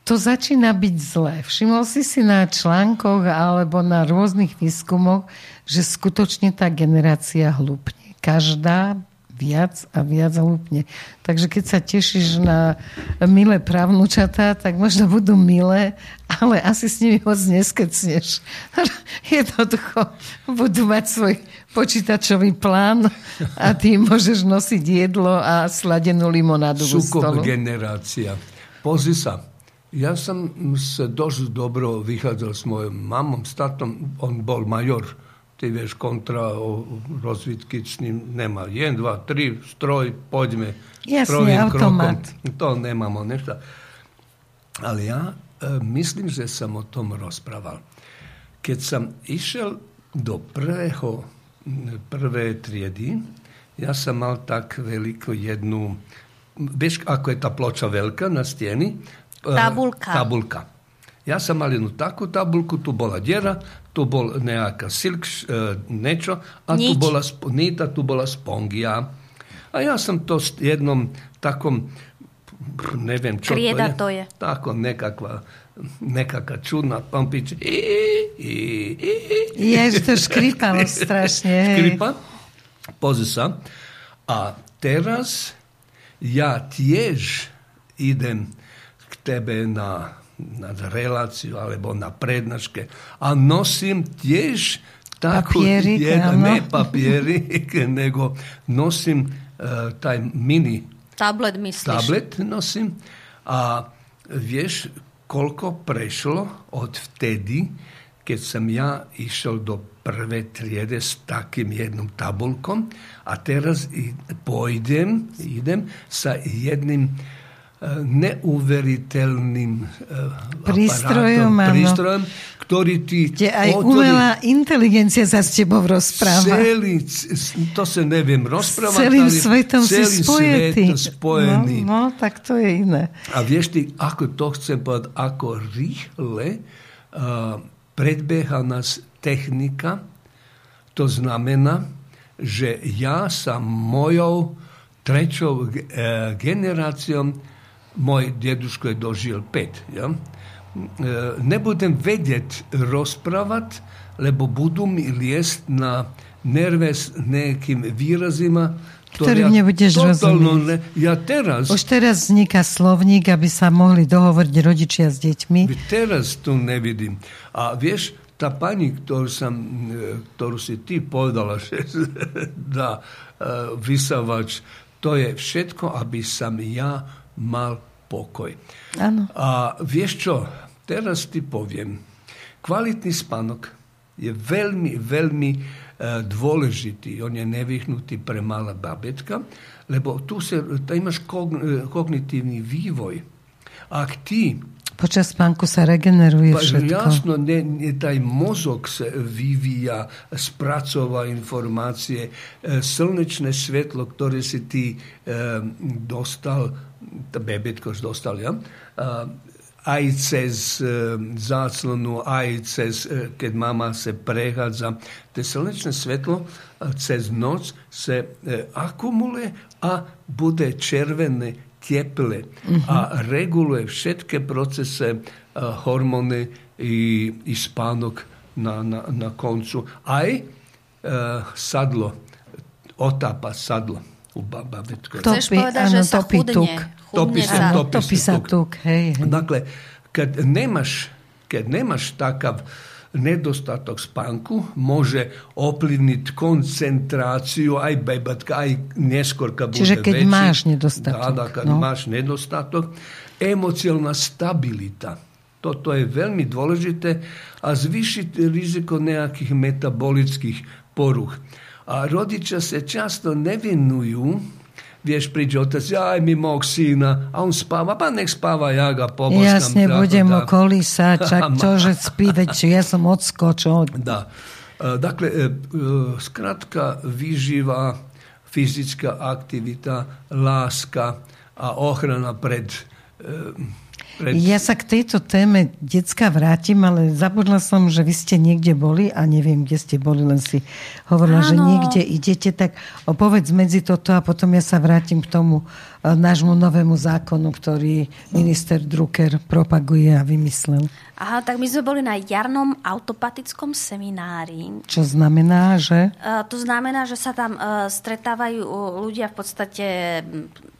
to začína byť zlé. Všimol si si na článkoch alebo na rôznych výskumoch, že skutočne tá generácia hlúpne. Každá viac a viac hlúpne. Takže keď sa tešíš na milé právnučatá, tak možno budú milé, ale asi s nimi moc neskecneš. Jednoducho budú mať svoj počítačový plán a ty môžeš nosiť jedlo a sladenú limonádu stolu. generácia. Pozri sa, ja som sa dosť dobro vychádzal s mojom mamom, s tatom, on bol major, ty vieš, kontra o ním nemá. 1, 2, 3, stroj, poďme. Jasne, automat. Krokom. To nemamo nešto. Ali ja e, myslím, že som o tom rozprával. Keď som išiel do prvého, prvé triedy, ja som mal tak veľkú jednu, vieš, ako je tá ploča veľká na steni? E, Tabulka. Tabulka. Ja sam mal jednu takvu tabulku, tu bola djera, tu bol nejaká silk, š- e, nečo, a tu bola nita, tu bola spongija. A ja sam to s jednom takom neviem čo Krieda to je. to je. Tako nekakva, nekakva čudná pampič. I, i, i, Je, že to škripalo strašne. hej. škripa. Pozri sa. A teraz ja tiež idem tebe na, na reláciu alebo na prednáške a nosím tiež takú Papierik, áno. ne papierik, nego nosim uh, taj mini Tablet myslíš? tablet nosim a vieš, koľko prešlo od vtedy, keď som ja išiel do prvé triede s takým jedným tabulkom a teraz i- pôjdem, idem sa jedným e, neuveriteľným e, Prístrojom, aparátom, prístrojom, ktorý ti Kde aj otvorí umelá inteligencia sa s tebou rozpráva. celý, to sa neviem rozprávať, celým ale svetom si celý spojetý. svet spojený. No, no, tak to je iné. A vieš ty, ako to chcem povedať, ako rýchle uh, predbieha nás technika, to znamená, že ja sa mojou treťou ge- eh, generáciou, môj deduško je dožil 5, ja? E, nebudem vedieť rozprávať, lebo budú mi liesť na nerve s nejakým výrazima, Ktorým nebudeš rozumieť. ne- Ja teraz... Už teraz vzniká slovník, aby sa mohli dohovoriť rodičia s deťmi. Teraz to nevidím. A vieš, tá pani, ktorú, som, e, ktorú si ty povedala, že dá e, vysavač, to je všetko, aby som ja mal pokoj. Ano. A vješ čo, teraz ti povijem, kvalitni spanok je veľmi, veľmi e, dvoležitý, on je nevyhnutý pre mala babetka, lebo tu se, imaš imaš e, kognitivni vývoj. Ak ti Počas spánku sa regeneruje pa, všetko. jasno, ne, ne, taj mozog se vyvíja, spracova informacije, e, slnečne svetlo, ktoré si ti e, dostal, ta bebetkoš dostal, ja? A, aj cez e, záclonu, aj cez, e, keď mama se prehádza. To slnečné svetlo e, cez noc se e, akumuluje a bude červené, teple a reguluje všetky procese, e, hormóny i, i spánok na, na, na koncu. Aj e, sadlo, otápa sadlo u ba- babetkoj. To- Chceš povedať, že sa topí chudne. tuk. Topí Chudne sa. Topí sa tuk. tuk, hej, hej. Dakle, kad nemaš, kad nemaš takav nedostatak spanku može opliniti koncentraciju, aj bebatka, aj neskorka bude Čiže kad veći. imaš nedostatak. Da, da, kad no. imaš nedostatok. Emocijalna stabilita. To, to je veľmi dôležité a zvišite riziko nejakých metabolických poruh. A rodiča se často nevinuju vieš, príde otec, aj mi mog sína, a on spáva, pa nech spáva, ja ga poboskam. Jasne, tako budem da. ho kolísať, čak čo, že spí, veď ja som odskočil. Da. E, Dakle, e, e, skratka, výživa, fyzická aktivita, láska a ochrana pred... pred Ja sa k tejto téme decka vrátim, ale zabudla som, že vy ste niekde boli a neviem, kde ste boli, len si hovorila, že Áno. niekde idete, tak opovedz medzi toto a potom ja sa vrátim k tomu e, nášmu novému zákonu, ktorý minister Drucker propaguje a vymyslel. Aha, tak my sme boli na jarnom autopatickom seminári. Čo znamená, že... Uh, to znamená, že sa tam uh, stretávajú ľudia v podstate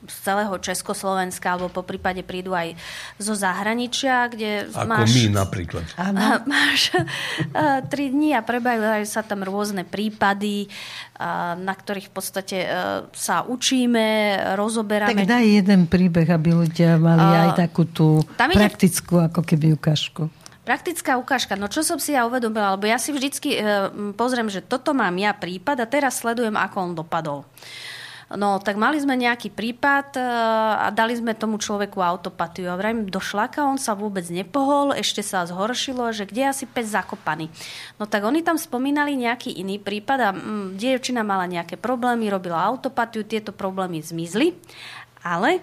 z celého Československa, alebo po prípade prídu aj zo zahraničia, kde ako máš... my napríklad. Áno. Máš uh, tri dní a prebávajú sa tam rôzne prípady, uh, na ktorých v podstate uh, sa učíme, rozoberáme. Tak daj jeden príbeh, aby ľudia mali aj takú tú tam ide- praktickú, ako keby ukážku. Praktická ukážka. No čo som si ja uvedomila, lebo ja si vždycky e, pozriem, že toto mám ja prípad a teraz sledujem, ako on dopadol. No, tak mali sme nejaký prípad e, a dali sme tomu človeku autopatiu. A vrajím, do šlaka on sa vôbec nepohol, ešte sa zhoršilo, že kde je asi pes zakopaný. No tak oni tam spomínali nejaký iný prípad a mm, dievčina mala nejaké problémy, robila autopatiu, tieto problémy zmizli, ale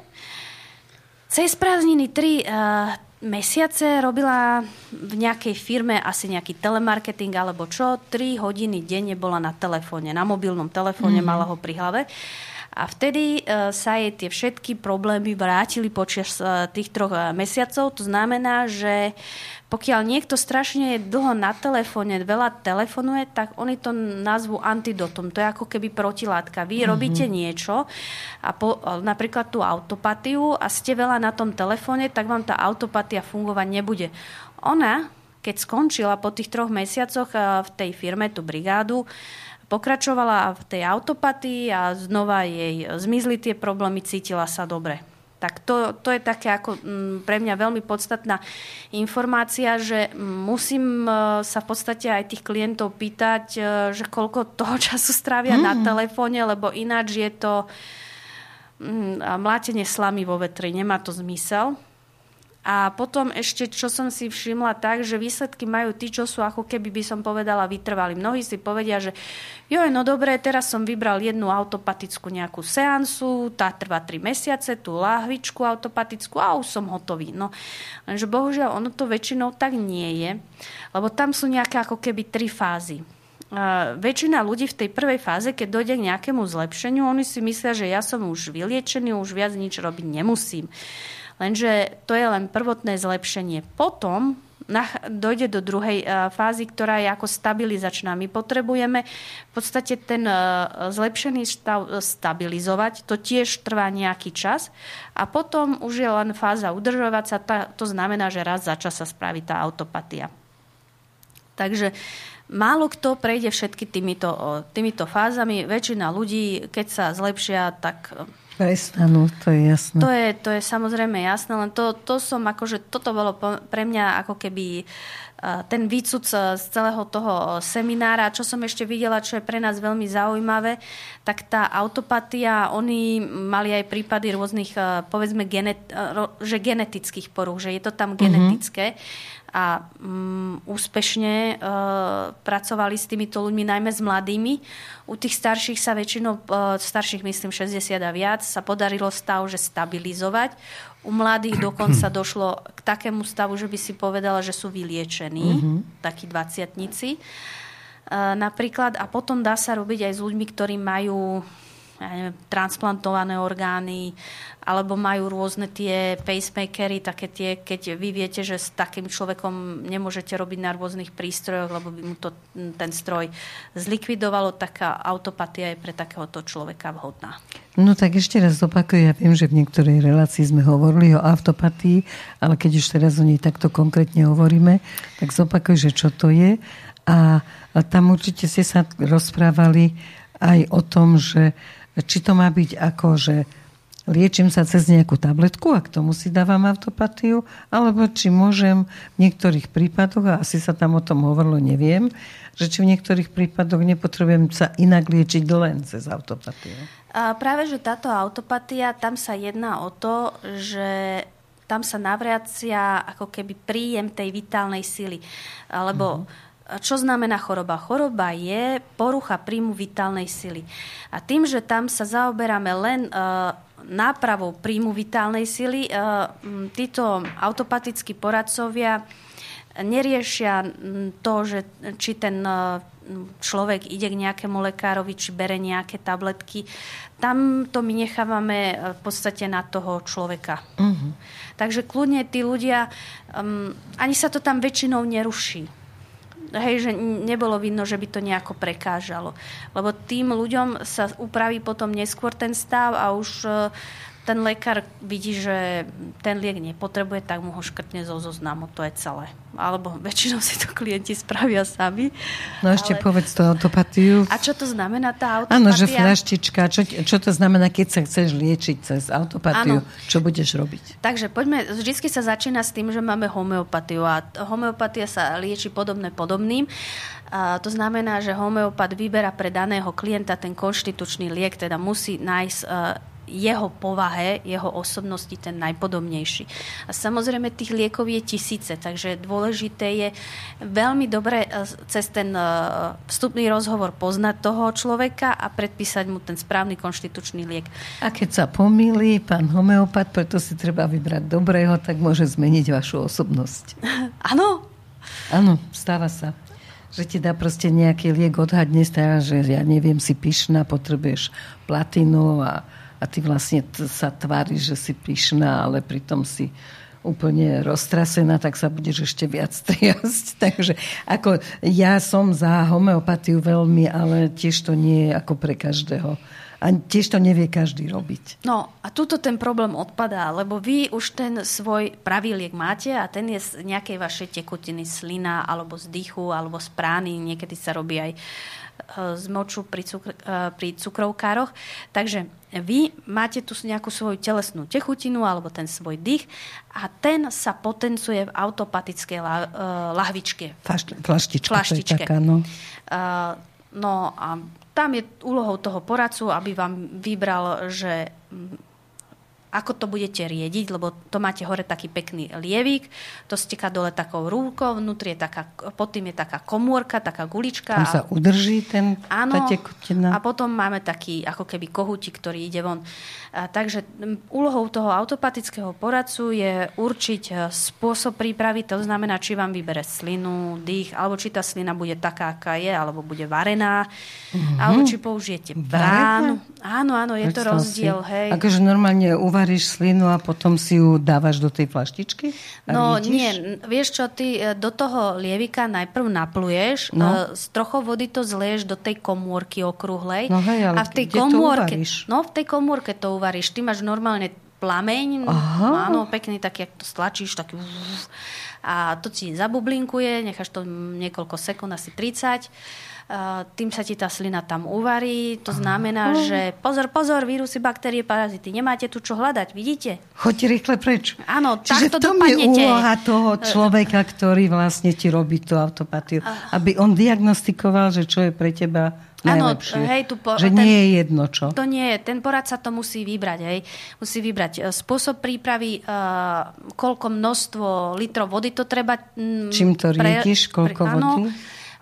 cez prázdniny 3 uh, mesiace robila v nejakej firme asi nejaký telemarketing alebo čo, 3 hodiny denne bola na telefóne, na mobilnom telefóne, mm. mala ho pri hlave. A vtedy sa jej tie všetky problémy vrátili počas tých troch mesiacov. To znamená, že pokiaľ niekto strašne dlho na telefóne, veľa telefonuje, tak oni to nazvú antidotom. To je ako keby protilátka. Vy mm-hmm. robíte niečo, a po, napríklad tú autopatiu a ste veľa na tom telefóne, tak vám tá autopatia fungovať nebude. Ona, keď skončila po tých troch mesiacoch v tej firme, tú brigádu, pokračovala v tej autopatii a znova jej zmizli tie problémy, cítila sa dobre. Tak to, to je také ako mm, pre mňa veľmi podstatná informácia, že musím e, sa v podstate aj tých klientov pýtať, e, že koľko toho času strávia mm. na telefóne, lebo ináč je to mm, mlátenie slamy vo vetri, nemá to zmysel. A potom ešte, čo som si všimla tak, že výsledky majú tí, čo sú ako keby by som povedala vytrvali. Mnohí si povedia, že jo, no dobre, teraz som vybral jednu autopatickú nejakú seansu, tá trvá 3 mesiace, tú lahvičku autopatickú a už som hotový. No, lenže bohužiaľ ono to väčšinou tak nie je, lebo tam sú nejaké ako keby tri fázy. Uh, väčšina ľudí v tej prvej fáze, keď dojde k nejakému zlepšeniu, oni si myslia, že ja som už vyliečený, už viac nič robiť nemusím. Lenže to je len prvotné zlepšenie. Potom dojde do druhej e, fázy, ktorá je ako stabilizačná. My potrebujeme v podstate ten e, zlepšený stav e, stabilizovať. To tiež trvá nejaký čas. A potom už je len fáza udržovať sa. To znamená, že raz za čas sa spraví tá autopatia. Takže málo kto prejde všetky týmito, týmito fázami. Väčšina ľudí, keď sa zlepšia, tak prestanú, to je jasné. To je, to je samozrejme jasné, len to, to som akože, toto bolo pre mňa ako keby ten výcud z celého toho seminára. Čo som ešte videla, čo je pre nás veľmi zaujímavé, tak tá autopatia, oni mali aj prípady rôznych, povedzme, genet, že genetických poruch, že je to tam mhm. genetické. Mm-hmm a um, úspešne uh, pracovali s týmito ľuďmi, najmä s mladými. U tých starších sa väčšinou, uh, starších myslím 60 a viac, sa podarilo stav, že stabilizovať. U mladých dokonca došlo k takému stavu, že by si povedala, že sú vyliečení, mm-hmm. takí dvaciatnici. Uh, napríklad, a potom dá sa robiť aj s ľuďmi, ktorí majú ja neviem, transplantované orgány, alebo majú rôzne tie pacemakery, také tie, keď vy viete, že s takým človekom nemôžete robiť na rôznych prístrojoch, lebo by mu to ten stroj zlikvidovalo, taká autopatia je pre takéhoto človeka vhodná. No tak ešte raz opakujem, ja viem, že v niektorej relácii sme hovorili o autopatii, ale keď už teraz o nej takto konkrétne hovoríme, tak zopakuj, že čo to je. A tam určite ste sa rozprávali aj o tom, že či to má byť ako, že liečím sa cez nejakú tabletku a k tomu si dávam autopatiu, alebo či môžem v niektorých prípadoch, a asi sa tam o tom hovorilo, neviem, že či v niektorých prípadoch nepotrebujem sa inak liečiť len cez autopatiu. A práve, že táto autopatia, tam sa jedná o to, že tam sa navracia ako keby príjem tej vitálnej sily. Alebo mm-hmm čo znamená choroba? Choroba je porucha príjmu vitálnej sily. A tým, že tam sa zaoberáme len uh, nápravou príjmu vitálnej sily, uh, títo autopatickí poradcovia neriešia to, že či ten uh, človek ide k nejakému lekárovi, či bere nejaké tabletky. Tam to my nechávame v podstate na toho človeka. Uh-huh. Takže kľudne tí ľudia, um, ani sa to tam väčšinou neruší hej, že nebolo vidno, že by to nejako prekážalo. Lebo tým ľuďom sa upraví potom neskôr ten stav a už ten lekár vidí, že ten liek nepotrebuje, tak mu ho škrtne zo zoznamu. To je celé. Alebo väčšinou si to klienti spravia sami. No ešte ale... povedz tú autopatiu. A čo to znamená tá autopatia? Áno, že fľaštička. Čo, čo to znamená, keď sa chceš liečiť cez autopatiu? Áno. Čo budeš robiť? Takže poďme, vždy sa začína s tým, že máme homeopatiu. A homeopatia sa lieči podobné podobným. A to znamená, že homeopat vyberá pre daného klienta ten konštitučný liek, teda musí nájsť jeho povahe, jeho osobnosti ten najpodobnejší. A samozrejme tých liekov je tisíce, takže dôležité je veľmi dobre e, cez ten e, vstupný rozhovor poznať toho človeka a predpísať mu ten správny konštitučný liek. A keď sa pomýli pán homeopat, preto si treba vybrať dobrého, tak môže zmeniť vašu osobnosť. Áno. Áno, stáva sa Že ti dá proste nejaký liek, odhadne sa, že ja neviem, si pyšná, potrebuješ platinu a, a ty vlastne sa tváriš, že si pyšná, ale pritom si úplne roztrasená, tak sa budeš ešte viac triasť. Takže ako ja som za homeopatiu veľmi, ale tiež to nie je ako pre každého. A tiež to nevie každý robiť. No a tuto ten problém odpadá, lebo vy už ten svoj pravý liek máte a ten je z nejakej vašej tekutiny, slina, alebo z dychu, alebo z prány. Niekedy sa robí aj E, z moču pri, cukr- e, pri cukrovkároch. Takže vy máte tu nejakú svoju telesnú techutinu alebo ten svoj dých a ten sa potencuje v autopatickej la- e, lahvičke. Flaš- flaštička, flaštičke. taká, no. Uh, no a tam je úlohou toho poradcu, aby vám vybral, že ako to budete riediť, lebo to máte hore taký pekný lievik, to steká dole takou rúkou, vnútri je taká, pod tým je taká komórka, taká gulička. Tam sa udrží ten, áno, tá tekutina. A potom máme taký ako keby kohúti, ktorý ide von. A, takže úlohou toho autopatického poradcu je určiť e, spôsob prípravy, to znamená, či vám vybere slinu, dých, alebo či tá slina bude taká, aká je, alebo bude varená, mm-hmm. alebo či použijete bránu. Áno, áno, je Predstav to rozdiel. Si. Hej. Akože normálne uvarená uvaríš slinu a potom si ju dávaš do tej flaštičky? No vidíš? nie, vieš čo, ty e, do toho lievika najprv napluješ, no. E, z trochu vody to zlieš do tej komórky okrúhlej. No hej, ale a v tej komórke, No v tej komórke to uvaríš. Ty máš normálne plameň, Aha. áno, pekný, tak jak to stlačíš, tak a to ti zabublinkuje, necháš to niekoľko sekúnd, asi 30 tým sa ti tá slina tam uvarí. To znamená, Aha. že pozor, pozor, vírusy, baktérie, parazity, nemáte tu čo hľadať, vidíte? Choďte rýchle preč. Áno, Čiže takto dopadnete. je úloha toho človeka, ktorý vlastne ti robí tú autopatiu. Aby on diagnostikoval, že čo je pre teba. Áno, hej, tu po, že ten, nie je jedno čo. To nie je. Ten poradca to musí vybrať. Hej. Musí vybrať e, spôsob prípravy, uh, koľko množstvo litrov vody to treba... Mm, Čím to riediš, koľko pre, áno, vody?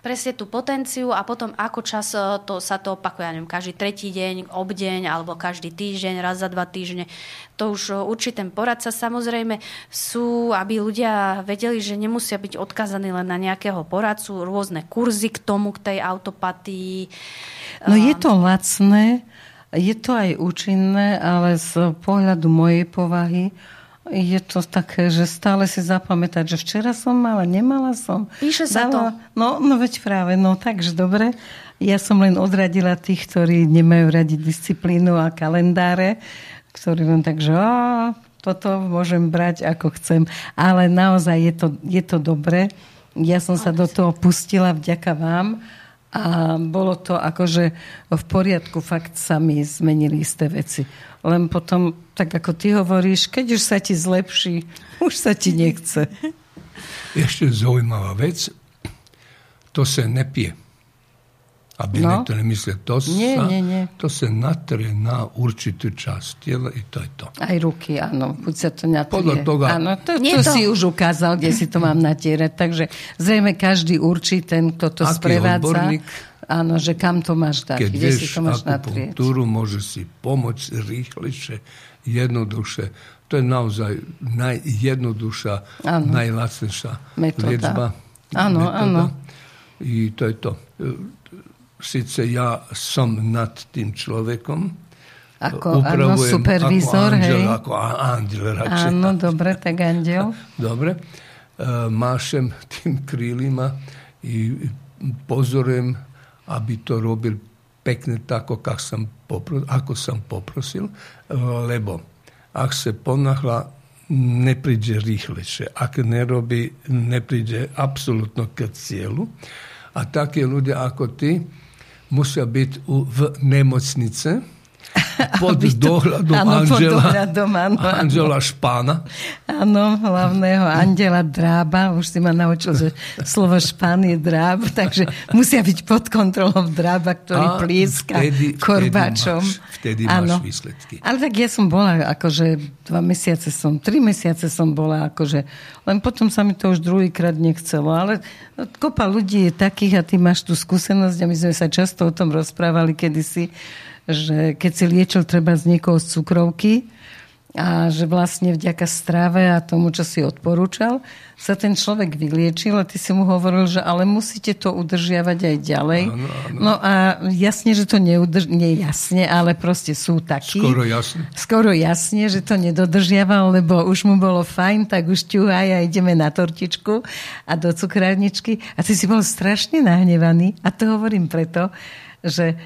Presne tú potenciu a potom ako čas e, to, sa to opakuje, ja neviem, každý tretí deň, obdeň alebo každý týždeň, raz za dva týždne. To už e, určitý ten poradca samozrejme sú, aby ľudia vedeli, že nemusia byť odkazaní len na nejakého poradcu, rôzne kurzy k tomu, k tej autopatii. No je to lacné, je to aj účinné, ale z pohľadu mojej povahy je to také, že stále si zapamätať, že včera som mala, nemala som. Píše sa dala, to. No, no veď práve, no takže dobre. Ja som len odradila tých, ktorí nemajú radi disciplínu a kalendáre, ktorí len tak, že á, toto môžem brať ako chcem. Ale naozaj je to, je to dobré. Ja som sa do toho pustila vďaka vám a bolo to akože v poriadku, fakt sa mi zmenili isté veci. Len potom, tak ako ty hovoríš, keď už sa ti zlepší, už sa ti nechce. Ešte zaujímavá vec, to sa nepije. Aby no. niekto nemyslel, to, nie, sa, nie, nie. to sa natrie na určitú časť tela i to je to. Aj ruky, áno, buď sa to natrie. Podľa toho, áno, to, to, to, si už ukázal, kde si to mám natierať. Takže zrejme každý určí ten, kto to Aký sprevádza. Odborník, áno, že kam to máš dať, keď kde vieš si to máš natrieť. Keď môže si pomôcť rýchlejšie, jednoduchšie. To je naozaj najjednoduchšia, najlacnejšia liečba. Áno, áno. I to je to síce ja som nad tým človekom, ako áno, supervizor, ako anđel, hej. Ako anđel radšej. Áno, dobre, tak anđel. Dobre. E, mášem tým krílima i pozorujem, aby to robil pekne tako kak sam popro, ako sam poprosil, lebo ak se ponahla, ne priđe rýchlejšie. Ak ne robi, ne priđe apsolutno k cieľu. A také ľudia ako ty, musia byť v nemocnice pod dohľadom áno, Anžela, pod dohľadom, áno, Anžela Špána. Áno, hlavného Andela Drába. Už si ma naučil, že slovo Špán je dráb, takže musia byť pod kontrolou drába, ktorý A plieska vtedy, korbačom. Vtedy máš, vtedy máš výsledky. Ale tak ja som bola, akože dva mesiace som, tri mesiace som bola, akože len potom sa mi to už druhýkrát nechcelo. Ale kopa ľudí je takých a ty máš tú skúsenosť a my sme sa často o tom rozprávali kedysi, že keď si liečil treba z niekoho z cukrovky, a že vlastne vďaka strave a tomu, čo si odporúčal, sa ten človek vyliečil a ty si mu hovoril, že ale musíte to udržiavať aj ďalej. Áno, áno. No a jasne, že to neudrž... nie jasne, ale proste sú takí. Skoro jasne. Skoro jasne, že to nedodržiaval, lebo už mu bolo fajn, tak už ťuhaj a ideme na tortičku a do cukrárničky. A ty si bol strašne nahnevaný. A to hovorím preto, že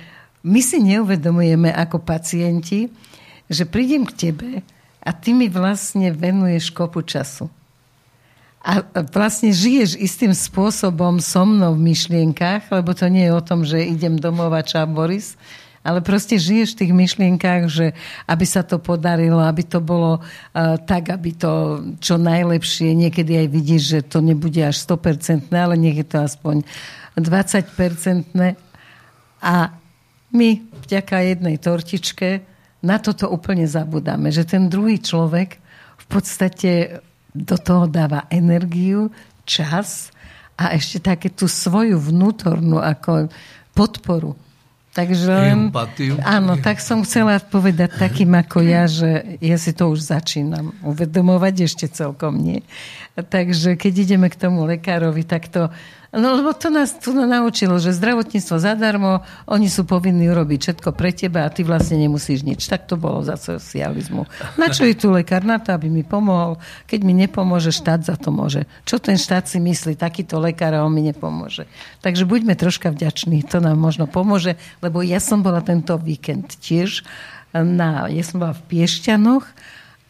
my si neuvedomujeme ako pacienti, že prídem k tebe a ty mi vlastne venuješ kopu času. A vlastne žiješ istým spôsobom so mnou v myšlienkach, lebo to nie je o tom, že idem domov a čau Boris, ale proste žiješ v tých myšlienkach, že aby sa to podarilo, aby to bolo uh, tak, aby to čo najlepšie, niekedy aj vidíš, že to nebude až 100%, ale nech je to aspoň 20%. A my vďaka jednej tortičke na toto úplne zabudáme, že ten druhý človek v podstate do toho dáva energiu, čas a ešte také tú svoju vnútornú ako podporu. Takže Empatiu. áno, tak som chcela povedať takým ako ja, že ja si to už začínam uvedomovať, ešte celkom nie. Takže keď ideme k tomu lekárovi, tak to No lebo to nás tu naučilo, že zdravotníctvo zadarmo, oni sú povinní urobiť všetko pre teba a ty vlastne nemusíš nič. Tak to bolo za socializmu. Na čo je tu lekár? Na to, aby mi pomohol. Keď mi nepomôže, štát za to môže. Čo ten štát si myslí? Takýto lekár a on mi nepomôže. Takže buďme troška vďační. To nám možno pomôže, lebo ja som bola tento víkend tiež na, ja som bola v Piešťanoch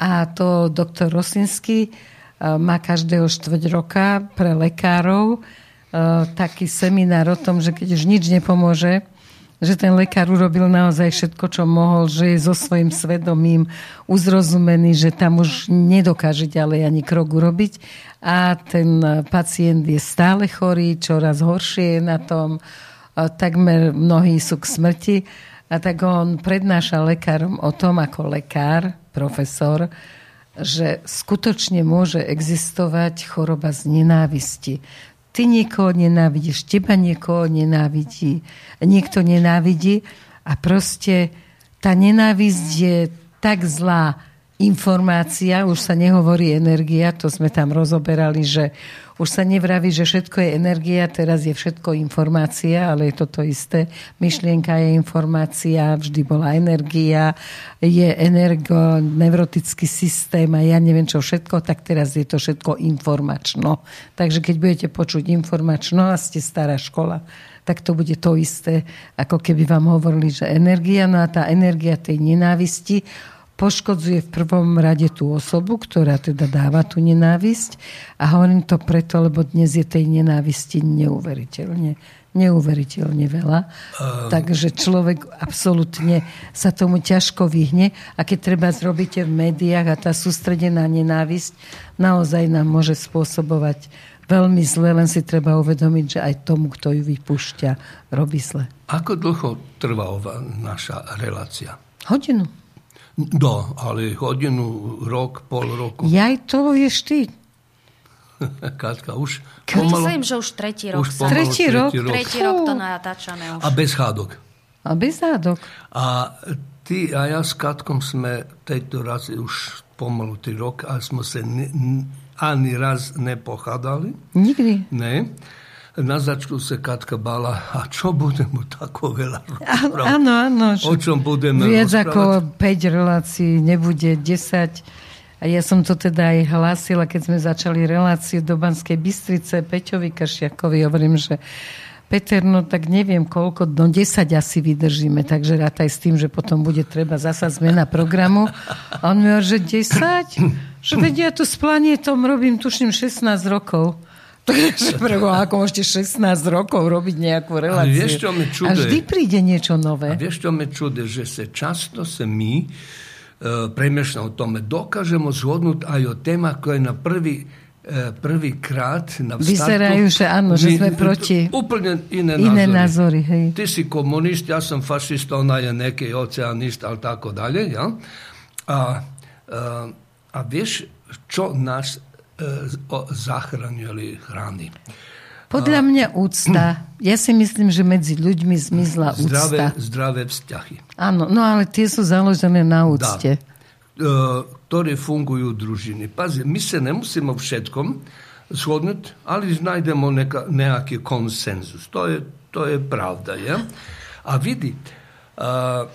a to doktor Rosinsky má každého štvrť roka pre lekárov taký seminár o tom, že keď už nič nepomôže, že ten lekár urobil naozaj všetko, čo mohol, že je so svojím svedomím uzrozumený, že tam už nedokáže ďalej ani krok urobiť. A ten pacient je stále chorý, čoraz horšie na tom, takmer mnohí sú k smrti. A tak on prednáša lekárom o tom ako lekár, profesor, že skutočne môže existovať choroba z nenávisti ty niekoho nenávidíš, teba niekoho nenávidí, niekto nenávidí a proste tá nenávisť je tak zlá informácia, už sa nehovorí energia, to sme tam rozoberali, že už sa nevraví, že všetko je energia, teraz je všetko informácia, ale je to to isté. Myšlienka je informácia, vždy bola energia, je energo, neurotický systém a ja neviem čo všetko, tak teraz je to všetko informačno. Takže keď budete počuť informačno a ste stará škola, tak to bude to isté, ako keby vám hovorili, že energia, no a tá energia tej nenávisti poškodzuje v prvom rade tú osobu, ktorá teda dáva tú nenávisť. A hovorím to preto, lebo dnes je tej nenávisti neuveriteľne, neuveriteľne veľa. Um. Takže človek absolútne sa tomu ťažko vyhne. A keď treba zrobíte v médiách a tá sústredená nenávisť naozaj nám môže spôsobovať veľmi zle, len si treba uvedomiť, že aj tomu, kto ju vypúšťa, robí zle. Ako dlho trvá naša relácia? Hodinu. Da, ali hodinu, rok, pol roku. Jaj, to vieš ty. Katka, už pomalo... Myslím, že už tretí rok. Už tretí, rok? rok? Tretí rok to natáčame už. A bez hádok. A bez hádok. A ty a ja s Katkom sme tejto razy už pomalu tri rok a sme sa ani raz nepochádali. Nikdy. Ne na začku sa Katka bala, a čo budeme tako veľa rozprávať? Áno, áno. O čom budeme Viac ako 5 relácií, nebude 10. A ja som to teda aj hlásila, keď sme začali reláciu do Banskej Bystrice, Peťovi Kašiakovi, hovorím, že Peter, no tak neviem koľko, no 10 asi vydržíme, takže rátaj s tým, že potom bude treba zasa zmena programu. A on mi hovorí, že 10? Že vedia, tu s planetom robím, tuším, 16 rokov. Prebo, ako môžete 16 rokov robiť nejakú reláciu. A vieš, čo mi čude? A vždy príde niečo nové. A vieš, čo mi čude? Že sa často sa my e, premešľa o tome. Dokážemo zhodnúť aj o téma, ako je na prvý e, prvýkrát na vstartu. Vyzerajú, že áno, že sme proti. Úplne iné, iné názory. hej. Ty si komunist, ja som fašista, ona je neký oceanist, ale tako dalje. Ja? A, a, e, a vieš, čo nás zachránili chrány. Podľa mňa úcta. Ja si myslím, že medzi ľuďmi zmizla zdravé, úcta. Zdravé vzťahy. Áno, no ale tie sú založené na úcte. Da. ktoré fungujú v družini. Pazi, my sa nemusíme všetkom zhodnúť, ale nájdemo neka, nejaký konsenzus. To je, to je pravda. Je? A vidi, uh,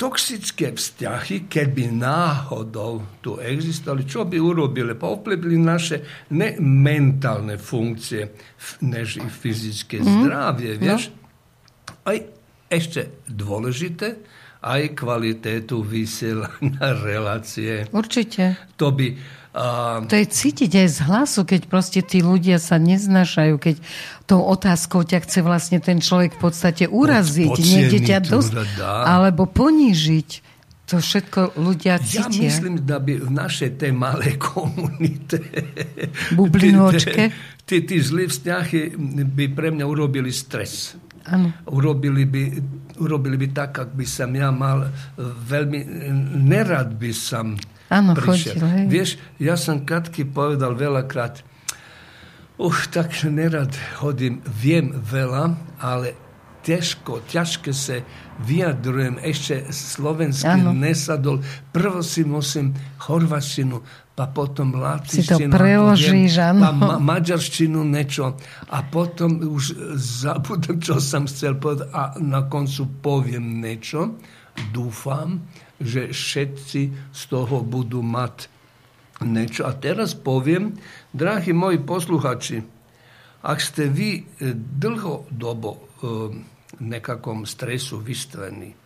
toksické vzťahy, keď by náhodou tu existovali, čo by urobili? Pa oplebili naše ne mentalne funkcie, než i fyzické mm. zdravie, vieš? No. Aj ešte dôležité, aj kvalitetu vysielania relácie. Určite. To by a... To je cítiť aj z hlasu, keď proste tí ľudia sa neznašajú, keď tou otázkou ťa chce vlastne ten človek v podstate uraziť, niekde ťa dosť, alebo ponížiť. To všetko ľudia cítia. Ja myslím, da by v našej tej malej komunite Bublinočke tí zlí vzťahy by pre mňa urobili stres. Ano. Urobili by, urobili by tak, ak by som ja mal veľmi, nerad by som Ano, prišel. Hoči, Veš, ja sam katki povedal velakrat, uh, tak nerad hodim, vjem vela, ale teško, tjaške se vijadrujem, ešte slovenski ano. nesadol, prvo si musim horvašinu, pa potom latinštinu, pa ma mađarštinu nečo, a potom už zabudem čo sam chcel povedať. A na koncu poviem nečo, dúfam, že všetci z toho budú mať niečo. A teraz poviem, drahí moji posluchači, ak ste vy e, dlhodobo e, nekakom stresu vystavení, e,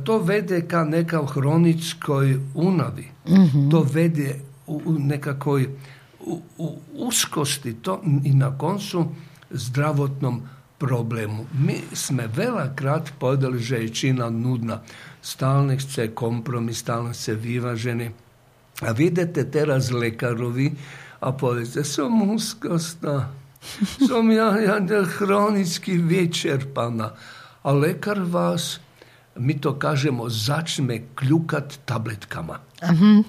to vede ka neka chronickoj únavi. Mm-hmm. To vede u, nekakoj u, u, uskosti to i na koncu zdravotnom problému. My sme veľakrát povedali, že je Čína nudná stalne chce kompromis, stalno chce vyvaženi. A vidite teraz lekarovi, a povedzte, som úzkostná, som ja, ja chronicky vyčerpaná. A lekar vás, my to kažemo, začne kľukať tabletkama. Uh-huh.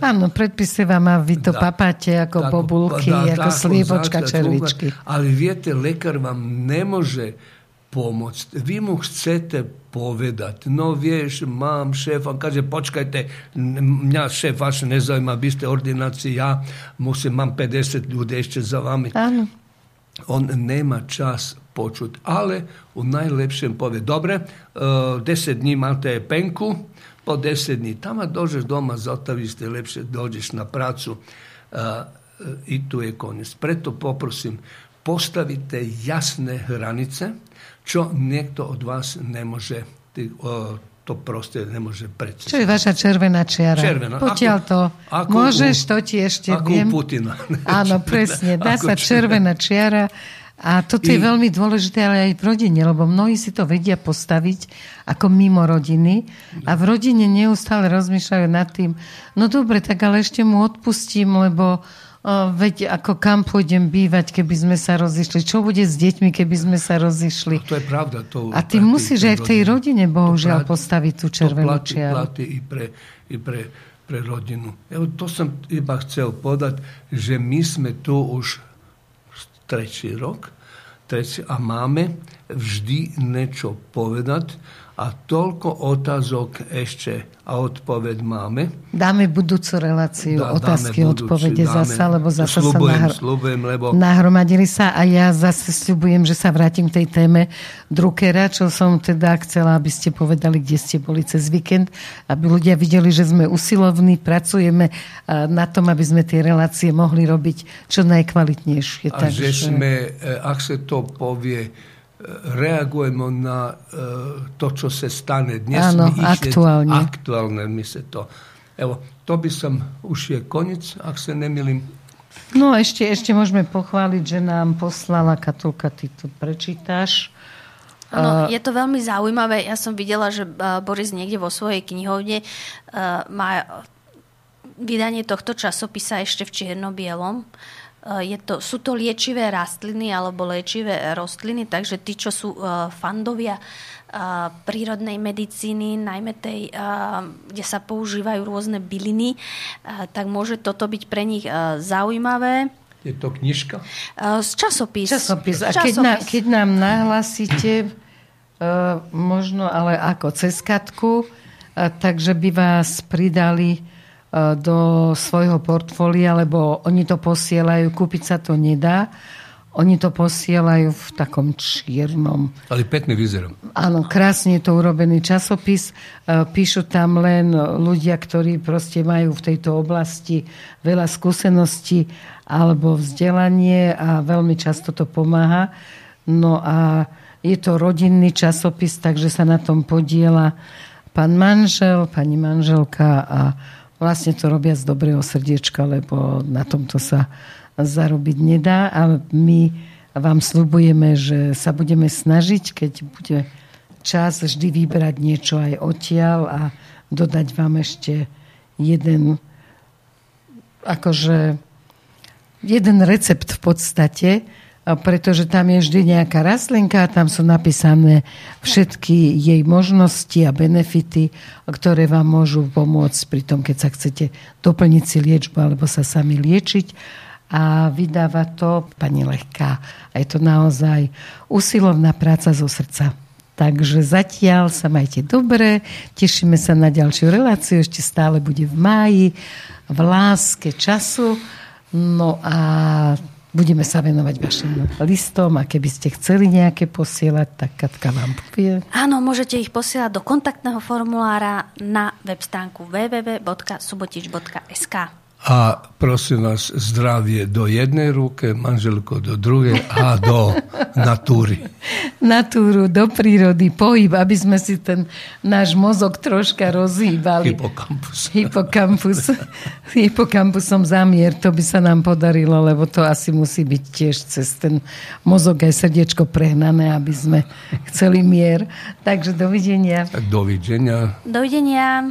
Áno, predpise vám a vy to da, papáte ako tako, bobulky, da, ako tako, slivočka, červičky. Ali viete, lekar vam ne može Vy Vi mu chcete povedat. No vješ, mam on kaže, počkajte, mňa šef vaš ne vy ste ordinácii, ja musim, mam 50 ljudi ešte za vami. Ano. On nema čas počut, ale u najlepšem pove, dobre, eh, deset dní máte penku, po 10 dní, tam dođeš doma, zotavíš ste lepšie, dođeš na prácu uh, i tu je koniec. Preto poprosim, postavite jasné hranice, čo niekto od vás nemôže, to proste nemôže predstaviť. Čo je vaša červená čiara? Červená. Potiaľ to ako môžeš, to ti ešte ako viem. Putina. Áno, presne. Dá sa červená čiara. A toto I... je veľmi dôležité ale aj v rodine, lebo mnohí si to vedia postaviť ako mimo rodiny a v rodine neustále rozmýšľajú nad tým, no dobre, tak ale ešte mu odpustím, lebo veď ako kam pôjdem bývať, keby sme sa rozišli? Čo bude s deťmi, keby sme sa rozišli? To je pravda. To a ty musíš aj v tej rodine, bohužiaľ, postaviť tú červenú to platí, čiaru. platí i pre, i pre, pre rodinu. Evo, to som iba chcel povedať, že my sme tu už tretí rok. Tretí, a máme vždy niečo povedať a toľko otázok ešte a odpoveď máme. Dáme budúcu reláciu Dá, otázky, budúci, odpovede dáme, zasa, lebo zasa slubujem, sa nahr- slubujem, lebo... nahromadili sa a ja zase sľubujem, že sa vrátim k tej téme Druckera, čo som teda chcela, aby ste povedali, kde ste boli cez víkend, aby ľudia videli, že sme usilovní, pracujeme na tom, aby sme tie relácie mohli robiť čo najkvalitnejšie. A Takže... že sme, e, ak sa to povie, reagujemo na uh, to, čo sa stane dnes. Áno, aktuálne. Aktuálne my sa to... Evo, to by som, už je koniec, ak sa nemilím. No ešte, ešte môžeme pochváliť, že nám poslala Katulka, ty to prečítaš. Áno, je to veľmi zaujímavé. Ja som videla, že Boris niekde vo svojej knihovne uh, má vydanie tohto časopisa ešte v čierno-bielom. Eh, je to, sú to liečivé rastliny alebo liečivé rostliny, takže tí, čo sú uh, fandovia uh, prírodnej medicíny, najmä tej, uh, kde sa používajú rôzne byliny, uh, tak môže toto byť pre nich uh, zaujímavé. Je to knižka? Uh, z časopis. Časopis. A keď, Na, keď nám nahlasíte, uh, možno ale ako cez katku, takže by vás pridali do svojho portfólia, lebo oni to posielajú, kúpiť sa to nedá. Oni to posielajú v takom čiernom... Ale pekne vyzerá. Áno, krásne je to urobený časopis. Píšu tam len ľudia, ktorí proste majú v tejto oblasti veľa skúseností alebo vzdelanie a veľmi často to pomáha. No a je to rodinný časopis, takže sa na tom podiela pán manžel, pani manželka a vlastne to robia z dobrého srdiečka, lebo na tomto sa zarobiť nedá, ale my vám slubujeme, že sa budeme snažiť, keď bude čas vždy vybrať niečo aj odtiaľ a dodať vám ešte jeden akože jeden recept v podstate, pretože tam je vždy nejaká rastlinka, tam sú napísané všetky jej možnosti a benefity, ktoré vám môžu pomôcť pri tom, keď sa chcete doplniť si liečbu alebo sa sami liečiť a vydáva to pani Lehká. A je to naozaj usilovná práca zo srdca. Takže zatiaľ sa majte dobre, tešíme sa na ďalšiu reláciu, ešte stále bude v máji, v láske času. No a budeme sa venovať vašim listom a keby ste chceli nejaké posielať, tak Katka vám povie. Áno, môžete ich posielať do kontaktného formulára na web stránku www.subotič.sk a prosím vás, zdravie do jednej ruke, manželko do druhej a do natúry. Natúru, do prírody, pohyb, aby sme si ten náš mozog troška rozhýbali. Hypokampus. Hypokampus. Hypokampusom zamier, to by sa nám podarilo, lebo to asi musí byť tiež cez ten mozog aj srdiečko prehnané, aby sme chceli mier. Takže dovidenia. Tak dovidenia. Dovidenia.